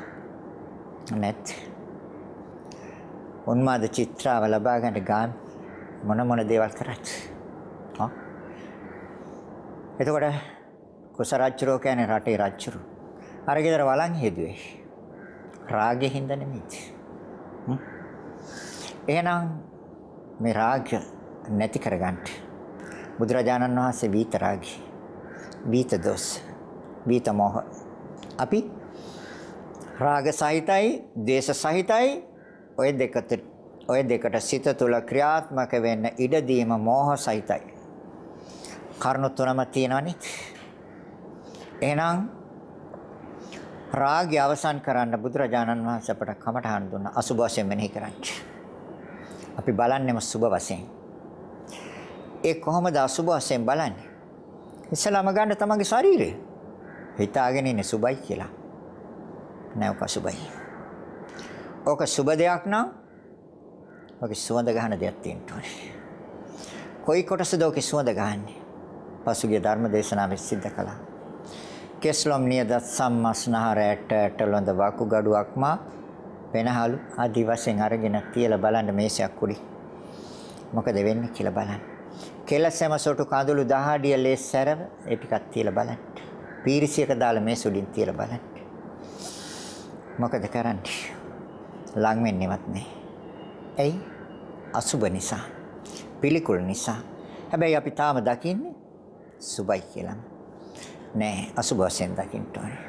නැත්. උන්මාද චිත්‍රාව ලබා ගන්න ගාන මොන මොන දේවල් කරත්. හා? එතකොට කුසරච්චුරෝ කියන්නේ රටේ රච්චුරු. අර ගෙදර වලන් හේදුවේ රාගෙ හින්දා නෙමෙයි. එහෙනම් මේ රාග නැති කරගන්න බුදුරජාණන් වහන්සේ වීත රාගී වීත දොස් වීත මොහ අපි රාග සහිතයි දේශ සහිතයි ඔය දෙකට ඔය දෙකට සිත තුළ ක්‍රියාත්මක වෙන්න ඉඩ දීම මෝහ සහිතයි. කරුණු තුනම තියෙනවනේ. එහෙනම් රාගය අවසන් කරන්න බුදුරජාණන් වහන්සේ අපට කමඨහන් දුන්න අසුබ වශයෙන් මෙනෙහි කරන්න. අපි බලන්නෙම සුබ වශයෙන්. ඒ කොහොමද අසුබ වශයෙන් බලන්නේ? ඉස්සලාම ගන්න තමන්ගේ ශරීරය. හිතාගෙන ඉන්නේ සුබයි කියලා. නෑ ඔක සුබයි. ඔක සුබ දෙයක් නම් ඔකේ සුවඳ ගන්න දෙයක් තියෙන්න ඕනේ. කොයි කොටසද ඔකේ සුවඳ ගහන්නේ? පසුගිය ධර්ම දේශනාවෙ සිද්ධ කළා. කෙස්ලොම් නියද සම්මස්නහරයට ඇටලොඳ වකුගඩුවක්ම වෙනහලු ආදි වශයෙන් අරගෙන තියලා බලන්න මේසයක් උඩි. මොකද වෙන්නේ කියලා බලන්න. කෙලසෙම සොටු කඳුළු දහඩිය ලේ සැරව ඒ ටිකක් තියලා බලන්න. පීරිසියක දාලා මේ සුඩින් තියලා බලන්න. මොකද කරන්නේ? ලං වෙන්නේවත් නැහැ. ඇයි? අසුබ නිසා. පිළිකුල් නිසා. හැබැයි අපි තාම දකින්නේ සුබයි කියලා. නෑ අසුබ වශයෙන් දකින්න ඕනේ.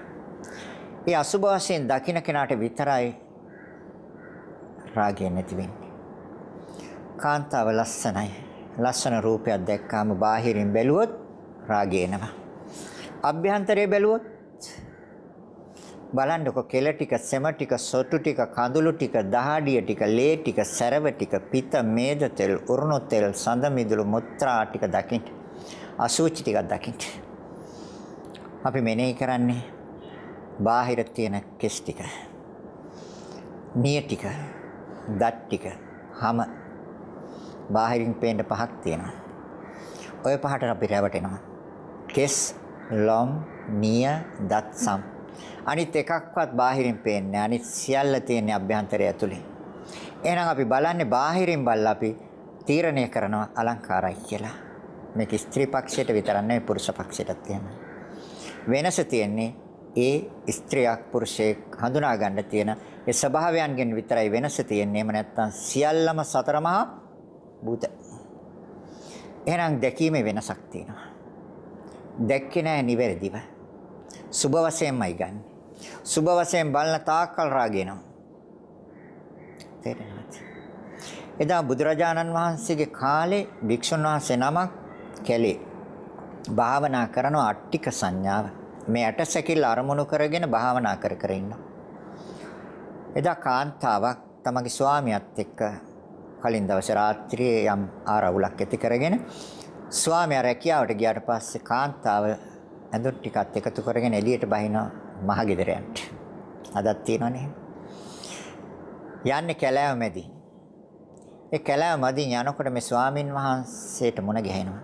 ඒ අසුබ වශයෙන් දකින්න කෙනාට විතරයි රාගය නැති වෙන්නේ. කාන්තාව ලස්සනයි. ලස්සන රූපයක් දැක්කාම බාහිරින් බැලුවොත් රාගය එනවා. අභ්‍යන්තරයේ බැලුවොත් බලන්නකො කෙල ටික, සෙම ටික, සොටු ටික, කඳුළු ටික, දහඩිය ටික, ලේ ටික, සැරව ටික, පිත, මේද තෙල්, උරුණු තෙල්, සඳ මිදුළු, මුත්‍රා ටික දකින්න. අසුචි ටිකක් දකින්න. අපි මෙනෙහි කරන්නේ බාහිර තියෙන කෙස් ටික. නිය ටික, දත් ටික, හැම බාහිරින් පේන්න පහක් තියෙනවා. ඔය පහට අපි රැවටෙනවා. කෙස්, ලොම්, නිය, දත් සම්. අනිත් එකක්වත් බාහිරින් පේන්නේ අනිත් සියල්ල තියෙන්නේ අභ්‍යන්තරය ඇතුලේ. එහෙනම් අපි බලන්නේ බාහිරින් බලලා අපි තීරණය කරනවා අලංකාරයි කියලා. මේක ස්ත්‍රී පක්ෂයට විතරක් නෙවෙයි පුරුෂ පක්ෂයටත් තියෙනවා. වෙනස තියෙන්නේ ඒ ස්ත්‍රියක් පුරුෂයෙක් හඳුනා ගන්න තියෙන ඒ ස්වභාවයන්ගෙන් විතරයි වෙනස තියෙන්නේ. එහෙම නැත්නම් සියල්ලම සතර මහා භූත. එහෙනම් දැකීමේ වෙනසක් තියෙනවා. දැක්කේ නැහැ නිවැරදිව. සුබ වශයෙන්මයි ගන්න. සුබ වශයෙන් බලන තාක්කල් රාගේනවා. තේරෙනවද? එදා බුදුරජාණන් වහන්සේගේ කාලේ භික්ෂුන් වහන්සේ නමක් කැලේ භාවනා කරන අට්ටික සංඥාව මේ ඇටසැකිල්ල අරමුණු කරගෙන භාවනා කර කර ඉන්නවා. එදා කාන්තාවක් තමගේ ස්වාමියාත් එක්ක කලින් දවසේ රාත්‍රියේ යම් ආරවුලක් ඇති කරගෙන ස්වාමියා රැකියාවට ගියාට පස්සේ කාන්තාව ඇඳුම් ටිකත් එකතු කරගෙන එළියට බහිනවා මහගෙදර යන්න. අදත් තියෙනවනේ. යන්නේ කැලෑව මැදි. ඒ කැලෑව මැදින් යනකොට මේ ස්වාමින් වහන්සේට මුණ ගැහෙනවා.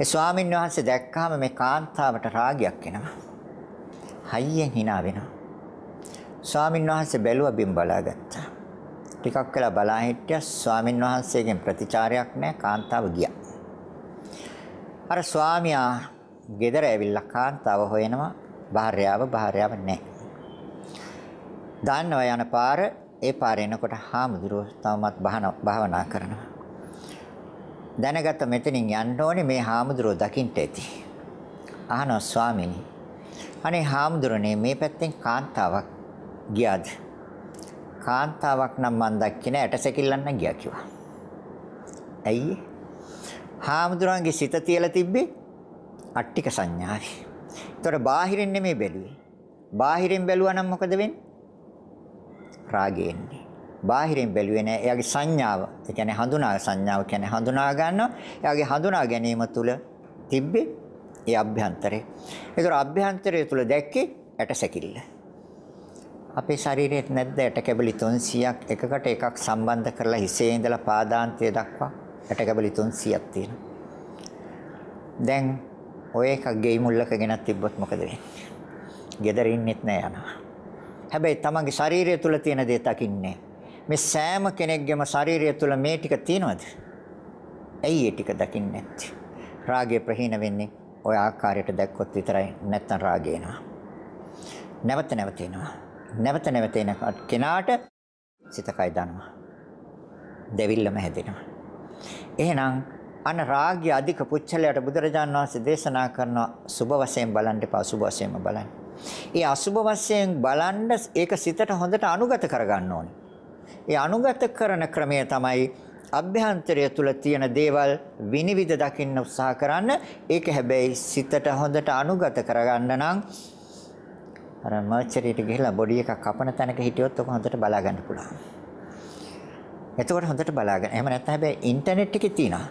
ඒ ස්වාමින් වහන්සේ දැක්කහම මේ කාන්තාවට රාගයක් එනවා. හයියෙන් hina වෙනවා. ස්වාමින් වහන්සේ බැලුවා බිම් බලාගත්තා. ටිකක් වෙලා බලා හිටියා ස්වාමින් වහන්සේගෙන් ප්‍රතිචාරයක් නැහැ කාන්තාව ගියා. අර ස්වාමියා ගෙදර ඇවිල්ලා කාන්තාව හොයනවා භාර්යාව භාර්යාව නැහැ. දාන්නව යන පාර ඒ පාරේ එනකොට හාමුදුරුවෝ තවමත් භාවනා කරනවා. දැනගත්ත මෙතනින් යන්න ඕනේ මේ හාමුදුරුවෝ දකින්න ඇති. අහනවා ස්වාමීනි. අනේ හාමුදුරනේ මේ පැත්තෙන් කාන්තාවක් ගියාද? කාන්තාවක් නම් මන් දැක්කේ නෑ ඇටසැකිල්ලන්න ගියා කිව්වා. ඇයි? හාමුදුරන්ගේ සිත තියලා තිබ්බේ අට්ටික සංඥාවේ. ඒතර බාහිරින් නෙමෙයි බැලුවේ. බාහිරින් බැලුවා නම් මොකද වෙන්නේ? රාගය එන්නේ. බාහිරින් බැලුවේ නෑ. එයාගේ සංඥාව, ඒ කියන්නේ හඳුනා සංඥාව කියන්නේ හඳුනා ගන්නවා. එයාගේ හඳුනා ගැනීම තුල තිබ්බේ ඒ අභ්‍යන්තරේ. ඒතර අභ්‍යන්තරය තුල දැක්කේ ඇටසැකිල්ල. අපේ ශරීරයේ නැද්ද ඇට කැබලි 300ක් එකකට එකක් සම්බන්ධ කරලා හිසේ ඉඳලා පාදාන්තය දක්වා ඇට කැබලි 300ක් තියෙනවා. දැන් ඔය එකක් ගෙයි මුල්ලක ගෙනත් තිබ්බොත් මොකද වෙන්නේ? gedara innet නෑ යනවා. හැබැයි තමන්ගේ ශරීරය තුල තියෙන දේ දකින්නේ. මේ සෑම කෙනෙක්ගේම ශරීරය තුල මේ ටික තියෙනවද? ඇයි ඒ ටික දකින්නේ නැත්තේ? රාගය ප්‍රහීන වෙන්නේ ওই ආකාරයට දැක්කොත් විතරයි නැත්තම් රාගය එනවා. නැවත නැවත එනවා. නැවත නැවත එන කෙනාට සිත කය දනවා. දෙවිල්ලම හැදෙනවා. එහෙනම් අන රාගය අධික පුච්චලයට බුදුරජාණන් වහන්සේ දේශනා කරන සුබ වශයෙන් බලන්න එපා අසුබ වශයෙන්ම බලන්න. ඒ අසුබ වශයෙන් බලන්න ඒක සිතට හොඳට අනුගත කරගන්න ඕනේ. ඒ අනුගත කරන ක්‍රමය තමයි අභ්‍යන්තරය තුල තියෙන දේවල් විනිවිද දකින්න උත්සාහ කරන්න. ඒක හැබැයි සිතට හොඳට අනුගත කරගන්න නම් අර මර්චරියට ගිහලා බොඩි එකක් කපන තැනක හිටියොත් ඔක හොඳට බලා ගන්න පුළුවන්. එතකොට හොඳට බලාගන්න. එහෙම නැත්නම් හැබැයි ඉන්ටර්නෙට් එකේ තියෙනවා.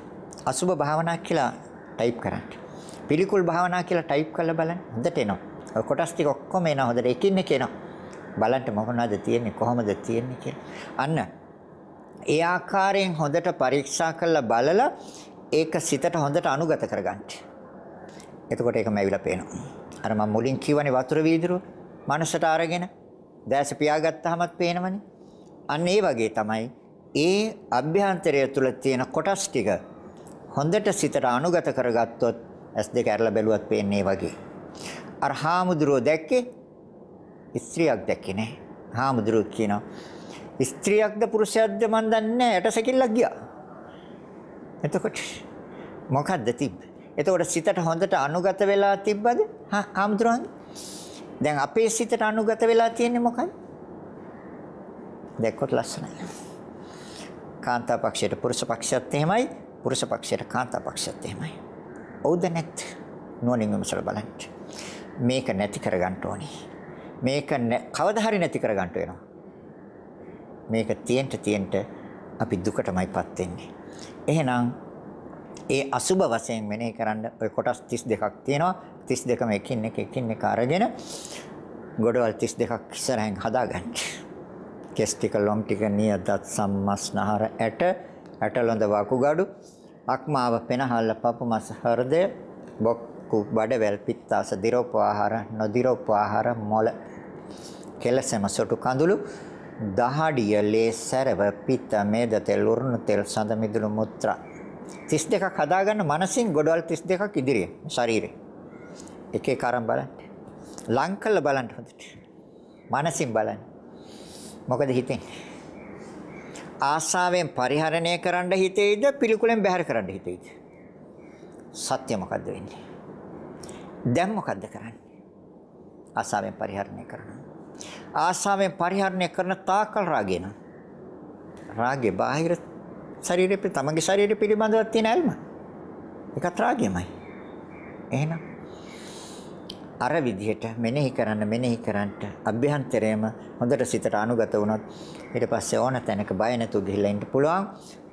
අසුබ භාවනා කියලා ටයිප් කරන්න. පිළිකුල් භාවනා කියලා ටයිප් කරලා බලන්න. හොඳට එනවා. ඔය කොටස් ටික ඔක්කොම එනවා හොඳට එකින් එක එනවා. බලන්න මොකනවද තියෙන්නේ කොහොමද තියෙන්නේ කියලා. අන්න ඒ ආකාරයෙන් හොඳට පරීක්ෂා කරලා බලලා ඒක සිතට හොඳට අනුගත කරගන්න. එතකොට ඒකම ඇවිල්ලා පේනවා. අර මම මුලින් කියවනේ වතුර වීදුරුව මනසට අරගෙන දැස පියාගත්තාමත් පේනවනේ. අන්න ඒ වගේ තමයි ඒ අභ්‍යන්තරය තුල තියෙන කොටස් ටික හොඳට සිතට අනුගත කරගත්තොත් S2 ඇරලා බැලුවත් පේන්නේ වගේ. අර හාමුදුරුව දැක්කේ ස්ත්‍රියක් දැක්කේ නෑ. හාමුදුරුව කියනවා ස්ත්‍රියක්ද පුරුෂයක්ද මන් දන්නේ නෑ ඇටසැකිල්ලක් ගියා. එතකොට මොකද්ද තිබ්බේ? එතකොට සිතට හොඳට අනුගත වෙලා තිබ්බද? හා හාමුදුරුවන්ගේ දැන් අපේ සිතට අනුගත වෙලා තියෙන්නේ මොකක්ද? දැක්කොත් ලස්සනයි. කාන්තා පක්ෂයට පුරුෂ පක්ෂයත් එහෙමයි, පුරුෂ පක්ෂයට කාන්තා පක්ෂයත් එහෙමයි. ඔව්ද නැත්? නෝනින් විමසලා බලන්න. මේක නැති කරගන්න ඕනේ. මේක කවදා හරි නැති කරගන්න වෙනවා. මේක තියෙන්න තියෙන්න අපි දුකටමයිපත් වෙන්නේ. එහෙනම් ඒ අසුබ වශයෙන් මෙනෙහි කරන්න ඔය කොටස් 32ක් තියෙනවා 32ම එකින් එක එකින් එක අරගෙන ගොඩවල් 32ක් ඉස්සරහින් හදාගන්න. කෙස් ටික ලොම් ටික නියදත් සම්මස්නහර ඇට ඇටලොඳ වකුගඩු අක්මාව පෙනහල්ල පපු මස් හෘදය බොක්කු බඩවැල් පිත්තාස දිරෝප ආහාර නොදිරෝප ආහාර මොළ කෙලසෙම සොටු කඳුළු දහඩිය ලේ සැරව පිත්ත මේද තෙල් උරුණු තෙල් සඳ මිදුළු මුත්‍රා 32ක් හදාගන්න මනසින් ගොඩවල් 32ක් ඉදිරියේ ශරීරේ එක එක අරන් බලන්න ලං කළ බලන්න හොඳට මනසින් බලන්න මොකද හිතෙන්නේ ආසාවෙන් පරිහරණය කරන්න හිතෙයිද පිළිකුලෙන් බැහැර කරන්න හිතෙයිද සත්‍ය මොකද්ද වෙන්නේ දැන් මොකද්ද කරන්නේ? ආසාවෙන් පරිහරණය කරනවා. ආසාවෙන් පරිහරණය කරන තාකල් රාගය නම් රාගේ බාහිර ශරීරෙ තමගේ ශරීරය පිළිබඳව තියෙන ඇල්ම. ඒකත් රාගයමයි. එහෙනම් අර විදිහට මෙනෙහි කරන්න මෙනෙහි කරන්නට අභ්‍යන්තරයේම හොඳට සිතට අනුගත වුණොත් ඊට පස්සේ ඕන තැනක බය නැතුව ගිහිල්ලා ඉන්න පුළුවන්.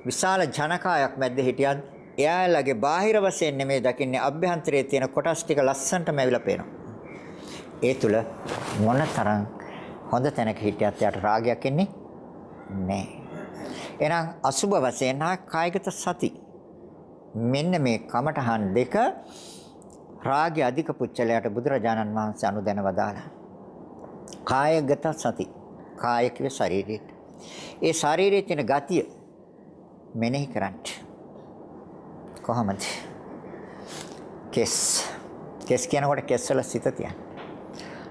විශාල ජනකායක් මැද්ද හිටියත් එයාලගේ බාහිර වශයෙන් නෙමෙයි දකින්නේ අභ්‍යන්තරයේ තියෙන කොටස් ටික ලස්සනටම ඇවිල්ලා පේනවා. ඒ තුල මොනතරම් හොඳ තැනක හිටියත් යාට රාගයක් එන්නේ නැහැ. එහෙනම් අසුබ වශයෙන් හා කායිකත සති මෙන්න මේ කමඨහන් දෙක රාගය අධික පුච්චලයට බුදුරජාණන් වහන්සේ අනුදැන වදාලා. කායගත සති. කාය කිය ශරීරයේ ඒ ශරීරයේ තියෙන ගතිය මෙනෙහි කරන්න. කොහොමද? කෙස්. කෙස් කියනකොට කෙස් වල සිත තියන්න.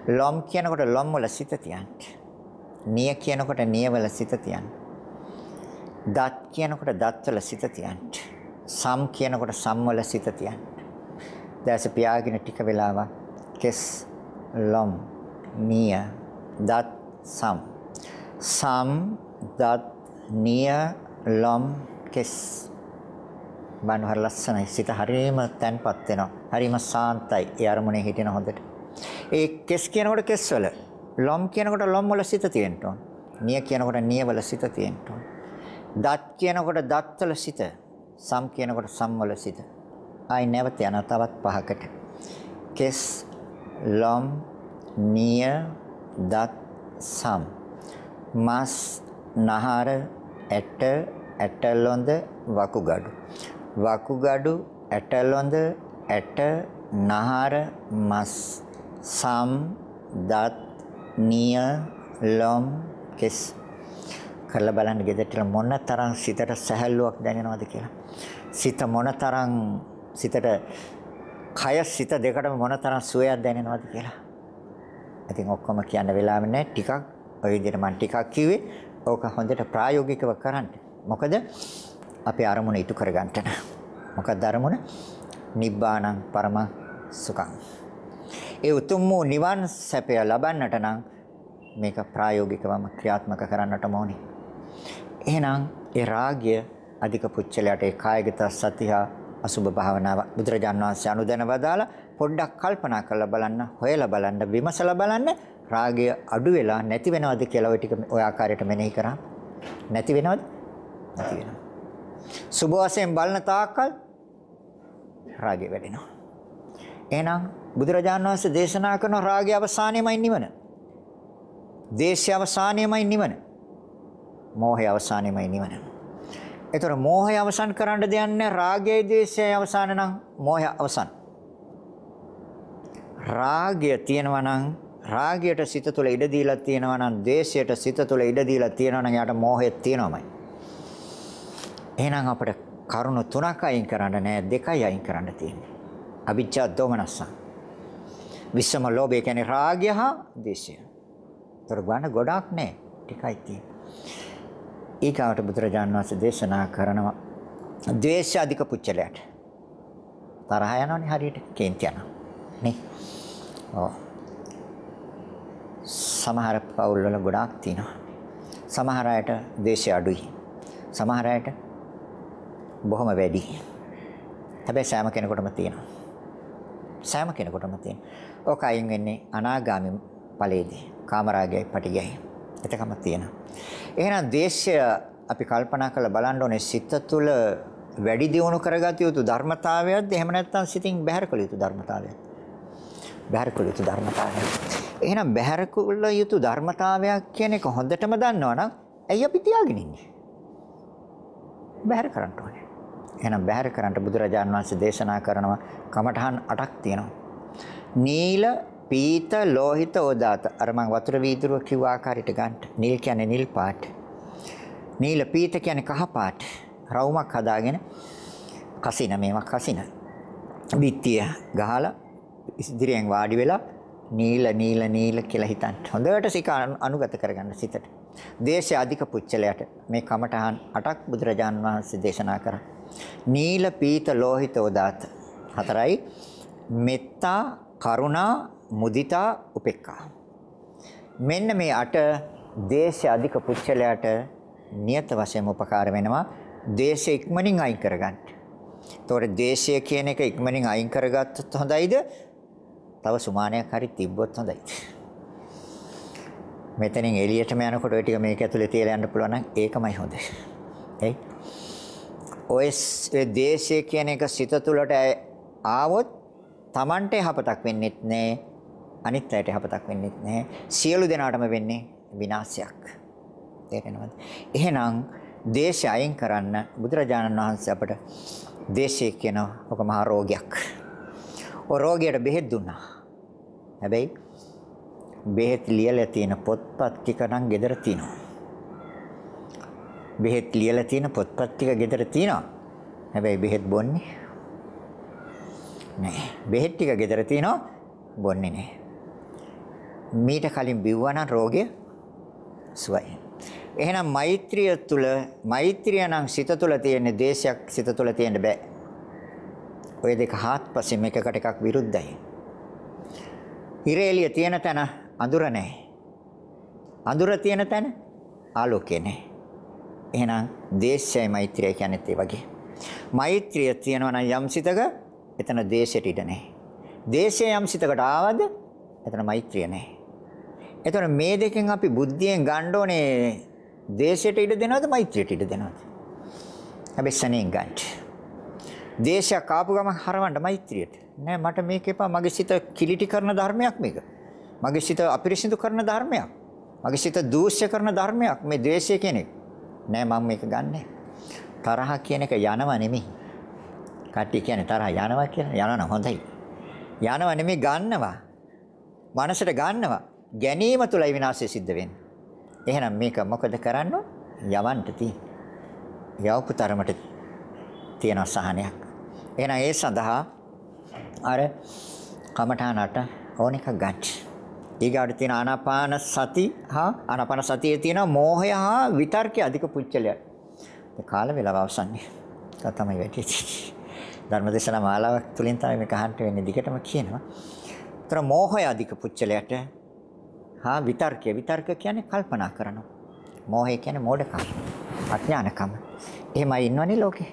ලොම් කියනකොට ලොම් වල සිත තියන්න. නිය කියනකොට නිය වල සිත තියන්න. දත් කියනකොට දත් වල සිත තියන්න. සම් කියනකොට සම් වල සිත තියන්න. දැස පියාගෙන ටික වෙලාවක් කෙස් ලොම් නිය දත් සම්. සම් දත් නිය ලොම් කෙස්. බණහර ලස්සනයි. සිත හරීම තැන්පත් වෙනවා. හරීම සාන්තයි ඒ අරමුණේ හිටින හොඳට. ඒ කෙස් කියනකොට කෙස් වල ලොම් කියනකොට ලොම් වල සිත තියෙන්න ඕන. නිය කියනකොට නිය වල සිත තියෙන්න ඕන. දත් කියනකොට දත් වල සිත. සම් කියනකොට සම් වල සිත. ආයි නැවත යන තවත් පහකට. කෙස් ලොම් නිය දත් සම්. මස් නහර ඇට ඇටලොඳ වකුගඩු. වකුගඩු ඇටලොඳ ඇට නහර මස් සම් දත් නිය ලොම් කෙස්. කරලා බලන්න ගෙදරට මොන තරම් සිතට සැහැල්ලුවක් දැනෙනවද කියලා. සිත මොන තරම් සිතට කය සිත දෙකටම මොන තරම් සුවයක් දැනෙනවද කියලා. ඉතින් ඔක්කොම කියන්න වෙලාව නැහැ. ටිකක් ඔය විදිහට මම ටිකක් කිව්වේ. ඕක හොඳට ප්‍රායෝගිකව කරන්න. මොකද අපේ අරමුණ ඉටු කරගන්න. මොකක්ද අරමුණ? නිබ්බාණං පරම සුඛං. ඒ උතුම් වූ නිවන් සැපය ලබන්නට නම් මේක ප්‍රායෝගිකවම ක්‍රියාත්මක කරන්නට ඕනේ. එහෙනම් ඒ රාගය අධික පුච්චලයට ඒ කායගත සතිය අසුබ භාවනාව. බුදුරජාණන් වහන්සේ අනුදැන වදාලා පොඩ්ඩක් කල්පනා කරලා බලන්න හොයලා බලන්න විමසලා බලන්න රාගය අඩු වෙලා නැති වෙනවද කියලා ওই ටික ඔය ආකාරයට මෙනෙහි කරා. නැති වෙනවද? නැති වෙනවා. සුබ වශයෙන් බලන තාක්කල් රාගය වැඩෙනවා. එහෙනම් බුදුරජාණන් වහන්සේ දේශනා කරන රාගය අවසානයේමයි නිවන. දේශය අවසානයේමයි නිවන. මෝහය අවසානයේමයි නිවන. ඒතර මෝහය අවසන් කරන්න දෙයක් නැහැ රාගයයි දේශයයි අවසාන නම් මෝහය අවසන් රාගය තියෙනවා නම් රාගයට සිත තුළ ඉඩ දීලා තියෙනවා නම් ද්වේෂයට සිත තුළ ඉඩ දීලා තියෙනවා නම් යාට මෝහය තියෙනවමයි. එහෙනම් අපිට කරුණු තුනක් අයින් කරන්න නෑ දෙකයි අයින් කරන්න තියෙන්නේ. අවිජ්ජා දෝමනස්ස. විස්සම ලෝභය කියන්නේ රාගය හා ද්වේෂය. ඒතර ගන්න ගොඩක් නෑ ටිකයි තියෙන්නේ. ඊගාවට බුදුරජාණන් වහන්සේ දේශනා කරනවා ද්වේෂ අධික පුච්චලයට. තරහ යනවනේ හරියට කේන්ති යනවා. නේ? ඔව්. සමහර පවුල් වල ගොඩාක් තියෙනවා. සමහර අයට දේශය අඩුයි. සමහර අයට බොහොම වැඩි. හැබැයි සෑම කෙනෙකුටම තියෙනවා. සෑම කෙනෙකුටම තියෙනවා. ඕක අයින් වෙන්නේ අනාගාමී ඵලයේදී. කාමරාගයයි පටිගයයි. එතකම තියෙනවා. එහෙනම් දේශය අපි කල්පනා කරලා බලන්න ඕනේ සිත තුළ වැඩි දියුණු කරගatiya යුතු ධර්මතාවයක්ද එහෙම නැත්නම් සිතින් බැහැර කළ යුතු ධර්මතාවයක්ද? බැහැර කළ යුතු ධර්මතාවයක්. එහෙනම් බැහැර කළ යුතු ධර්මතාවයක් කියන එක හොඳටම දන්නවනම් ඇයි අපි තියාගෙන ඉන්නේ? බැහැර කරන්න ඕනේ. එහෙනම් බැහැර කරන්න බුදුරජාණන් වහන්සේ දේශනා කරනවා කමඨහන් 8ක් තියෙනවා. නීල පීත ලෝහිත ඕදාත අර මම වතුර වීදුරුව කිව්ව ආකාරයට ගන්න. නිල් කියන්නේ නිල් පාට. නීල පීත කියන්නේ කහ පාට. රවුමක් හදාගෙන කසින මේවා කසින. බිත්තිය ගහලා ඉදිරියෙන් වාඩි වෙලා නීල නීල නීල කියලා හිතන්න. හොඳට සික අනුගත කරගන්න සිතට. දේශය අධික පුච්චලයට මේ කමඨහන් 8ක් බුදුරජාන් වහන්සේ දේශනා කරා. නීල පීත ලෝහිත උදාත. හතරයි මෙත්තා කරුණා, මුදිතා, උපේක්ඛා. මෙන්න මේ අට දේශ අධික පුච්චලයට නියත වශයෙන්ම උපකාර වෙනවා. දේශ ඉක්මනින් අයින් කරගන්න. ඒතකොට දේශය කියන එක ඉක්මනින් අයින් කරගත්තොත් හොඳයිද? තව සුමානයක් හරි තිබ්බොත් හොඳයි. මෙතනින් එළියටම යනකොට ওই ටික මේක ඇතුලේ තියලා යන්න පුළුවන් නම් ඒකමයි හොඳ. එයි. ඔය දේශය කියන එක සිත තුළට ආවොත් Tamante යහපතක් වෙන්නෙත් නෑ. අනිත් අයට යහපතක් වෙන්නෙත් නෑ. සියලු දෙනාටම වෙන්නේ විනාශයක්. තේරෙනවද? එහෙනම් දේශය අයින් කරන්න බුදුරජාණන් වහන්සේ අපට දේශය කියන ඔක මහා රෝගයක්. ඔය රෝගයට බෙහෙත් දුන්නා. හැබැයි බෙහෙත් ලියලා තියෙන පොත්පත් ටික නම් ගෙදර තියෙනවා. බෙහෙත් ලියලා තියෙන පොත්පත් ටික ගෙදර තියෙනවා. හැබැයි බෙහෙත් බොන්නේ නෑ. බෙහෙත් ටික ගෙදර තියෙනවා බොන්නේ නෑ. මීට කලින් බිව්වා නම් රෝගය සුවයි. එහෙනම් මෛත්‍රිය තුල මෛත්‍රිය නම් සිත තුල තියෙන දේශයක් සිත තුල තියෙන්න බෑ. ඔය දෙක හාත්පසින් එකකට එකක් විරුද්ධයි. ඉරේලිය තියෙන තැන අඳුර නැහැ. අඳුර තියෙන තැන ආලෝකය නැහැ. එහෙනම් දේශයයි මෛත්‍රියයි කියන්නේත් ඒ වගේ. මෛත්‍රිය තියෙනවා නම් යම් සිතක එතන දේශයට ඉඩ නැහැ. දේශය යම් සිතකට ආවද එතන මෛත්‍රිය නැහැ. එතකොට මේ දෙකෙන් අපි බුද්ධියෙන් ගන්න ඕනේ දේශයට ඉඩ දෙනවද මෛත්‍රියට ඉඩ දෙනවද? හැබැයි සනෙන් ගන්න. දේශයක් ආපු ගමන් හරවන්න මෛත්‍රියට. නෑ මට මේක එපා මගේ සිත කිලිටි කරන ධර්මයක් මේක. මගේ සිත අපිරිසිදු කරන ධර්මයක්. මගේ සිත දූෂ්‍ය කරන ධර්මයක් මේ ද්වේෂය කියන එක. නෑ මම මේක ගන්නෑ. තරහ කියන එක යනව නෙමෙයි. කට්ටිය කියන්නේ තරහ යනවා කියලා. යනවා නම් හොඳයි. යනවා නෙමෙයි ගන්නවා. මනසට ගන්නවා. ගැනීම තුලයි විනාශය සිද්ධ වෙන්නේ. එහෙනම් මේක මොකද කරන්න? යවන්න තියෙන්නේ. යවපු තරමට තියෙන සහනයක්. එහෙනම් ඒ සඳහා අර කමඨානට ඕන එකක් ගන්න. ඊගාට තියෙන ආනාපාන සති හා ආනාපාන සතියේ තියෙන මෝහය හා විතර්කයේ අධික පුච්චලය. ඒ කාල වේලාව අවසන්නේ. ඒක තමයි වෙටි. ධර්මදේශනා මාලාවක් තුලින් තමයි මේක අහන්න වෙන්නේ දිගටම කියනවා. ତර මෝහය අධික පුච්චලයට හා විතර්කය. විතර්ක කියන්නේ කල්පනා කරනවා. මෝහය කියන්නේ මෝඩකම. අඥානකම. එහෙමයි ඉන්නවනේ ලෝකේ.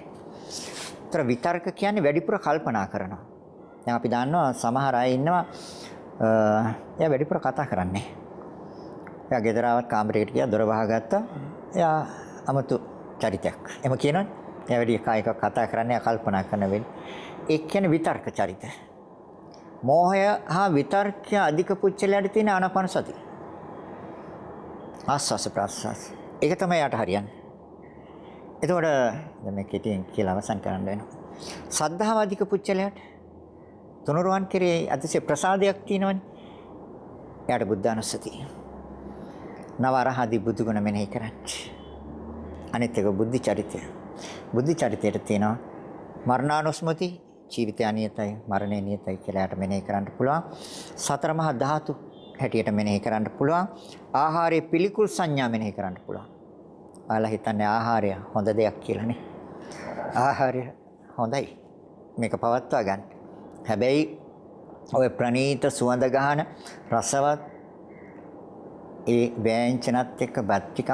ඒතර විතර්ක කියන්නේ වැඩිපුර කල්පනා කරනවා. දැන් අපි දන්නවා සමහර අය ඉන්නවා එයා වැඩිපුර කතා කරන්නේ. එයා ගෙදරාවත් කාමරයකට ගියා දොර වහගත්තා. එයා අමතු චරිතයක්. එම කියනවනේ. එයා වැඩි එක එකක් කතා කරන්නේ කල්පනා කරන වෙන්නේ. ඒ කියන්නේ විතර්ක චරිතය. මෝහය හා විතර්කය අධික පුච්චලයට තියෙන ආනාපාන සති. ආස්වාස ප්‍රාස්වාස. ඒක තමයි යට හරියන්නේ. එතකොට දැන් මේ කෙටියෙන් කියලා අවසන් කරන්න වෙනවා. සද්ධාව අධික පුච්චලයට තුනුරුවන් කෙරේ අතිශය ප්‍රසාදයක් තියෙනවනේ. එයාට බුද්ධානුස්සතිය. නවරහදී බුදුගුණ මෙනෙහි කරන්නේ. අනිත් එක බුද්ධ චරිතය. බුද්ධ චරිතයට තියෙනවා මරණානුස්මති ජීවිතය අනියතයි මරණය නියතයි කියලා යට මෙනෙහි කරන්න පුළුවන්. සතර මහා ධාතු හැටියට මෙනෙහි කරන්න පුළුවන්. ආහාරයේ පිළිකුල් සංඥා මෙනෙහි කරන්න පුළුවන්. ඔයාලා හිතන්නේ ආහාරය හොඳ දෙයක් කියලානේ. ආහාරය හොඳයි. මේක පවත්වා ගන්න. හැබැයි ඔය ප්‍රනීත සුවඳ ගහන රසවත් ඒ වෑංචනත් එක්ක බත් ටිකක්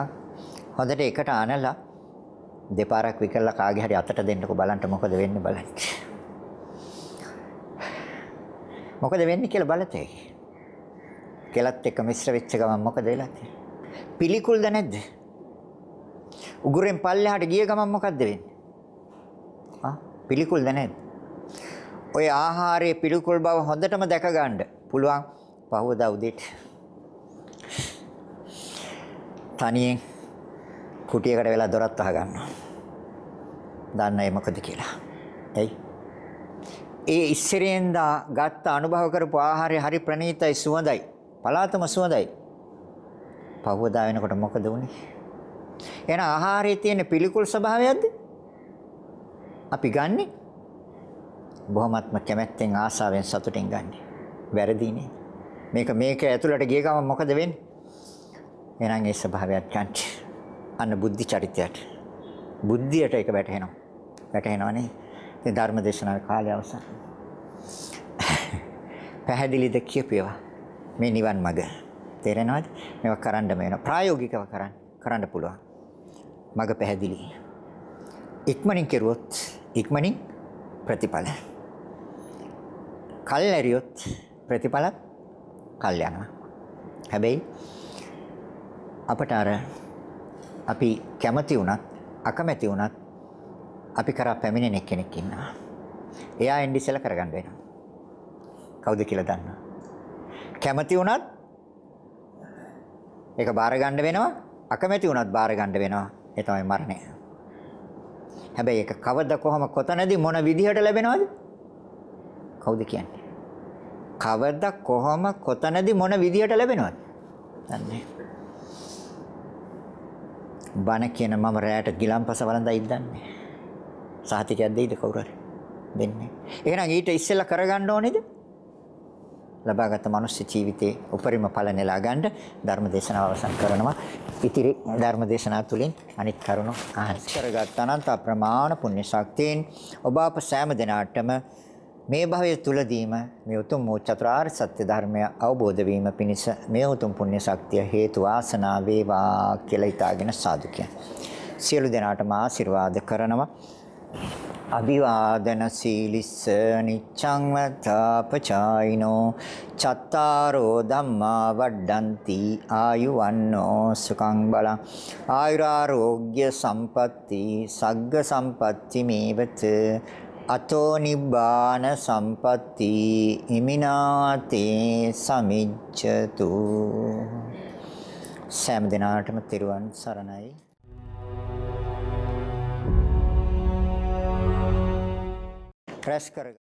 හොඳට එකට අනලා දෙපාරක් විකලා කාගේ හරි අතට දෙන්නකෝ බලන්න මොකද වෙන්නේ බලන්න. මොකද වෙන්නේ කියලා බලතේ. කෙලත් එක්ක මිශ්‍ර වෙච්ච ගමන් මොකද වෙලා තියෙන්නේ? පිළිකුල්ද නැද්ද? උගුරෙන් පල්ලෙහාට ගිය ගමන් මොකද්ද වෙන්නේ? ආ පිළිකුල්ද නැද්ද? ඔය ආහාරයේ පිළිකුල් බව හොඳටම දැක ගන්න පුළුවන් පහවදා උදේට. තනියෙන් කුටියකට වෙලා දොරත් වහ ගන්නවා. දන්නයි මොකද කියලා. එයි. ඒ ඉස්සරෙන් දා ගත්ත අනුභව කරපු ආහාරය හරි ප්‍රණීතයි සුවඳයි. පලාතම සුවඳයි. පහවදා වෙනකොට මොකද වුනේ? එහෙනම් ආහාරයේ තියෙන පිළිකුල් ස්වභාවයක්ද? අපි ගන්නෙ බොහොමත්ම කැමැත්තෙන් ආසාවෙන් සතුටින් ගන්නෙ. වැරදීනේ. මේක මේක ඇතුළට ගිය ගමන් මොකද වෙන්නේ? එහෙනම් ඒ ස්වභාවයත් ගන්න. අන්න බුද්ධි චරිතයට. බුද්ධියට ඒක වැටහෙනවා. වැටහෙනවනේ. ඉතින් ධර්ම දේශනාවේ කාලය අවසන්. පැහැදිලිද කියපේවා. මේ නිවන් මඟ. තේරෙනවද? මේවා කරන්න වෙනවා. ප්‍රායෝගිකව කරන්න කරන්න පුළුවන්. මඟ පැහැදිලි. ඉක්මනින් කෙරුවොත් ඉක්මනින් ප්‍රතිඵල. කල් ඇරියොත් ප්‍රතිඵලත් කල් යනවා. හැබැයි අපට අර අපි කැමති වුණත් අකමැති වුණත් අපි කරා පැමිණෙන කෙනෙක් ඉන්නවා. එයා එන්නේ ඉස්සෙල්ලා කරගන්න වෙනවා. කවුද කියලා දන්නවා. කැමති වුණත් ඒක බාර ගන්න වෙනවා. අකමැති වුණත් බාර ගන්න වෙනවා. ඒ තමයි මරණය. හැබැයි ඒක කවද කොහම කොතනදී මොන විදිහට ලැබෙනවද? කවුද කියන්නේ? කවද කොහම කොතනදී මොන විදිහට ලැබෙනවද? දන්නේ බණ කියන මම රැයට ගිලම්පස වළඳයි දන්නේ. සහතිකයක් දෙයිද කවුරු හරි? දෙන්නේ. එහෙනම් ඊට ඉස්සෙල්ලා කරගන්න ඕනේද? ලබාගත් මනුස්ස ජීවිතේ උපරිම ඵල නෙලා ගන්න ධර්ම දේශනාව අවසන් කරනවා. ඉතිරි ධර්ම දේශනාව තුළින් අනිත් කරුණු අහස් කරගත් අනන්ත අප්‍රමාණ පුණ්‍ය ශක්තියෙන් ඔබ අප සෑම දිනාටම මේ භවය තුලදීම මේ උතුම් වූ චතුරාර්ය සත්‍ය ධර්මය අවබෝධ වීම පිණිස මේ උතුම් පුණ්‍ය ශක්තිය හේතු වාසනා වේවා කියලා ඊටාගෙන සාදු සියලු දෙනාටම ආශිර්වාද කරනවා අභිවාදන සීලිස්ස නිච්ඡං වතාපචායිනෝ චත්තාරෝ ධම්මා වඩ්ඩಂತಿ ආයුවන්නෝ සුඛං බලං ආයුරාෝග්‍ය සම්පatti සග්ග සම්පatti මේවත අතෝ නිබ්බාන සම්පatti හිමිනාතේ සමිච්ඡතු සෑම දිනාටම තෙරුවන් සරණයි. රැස් කර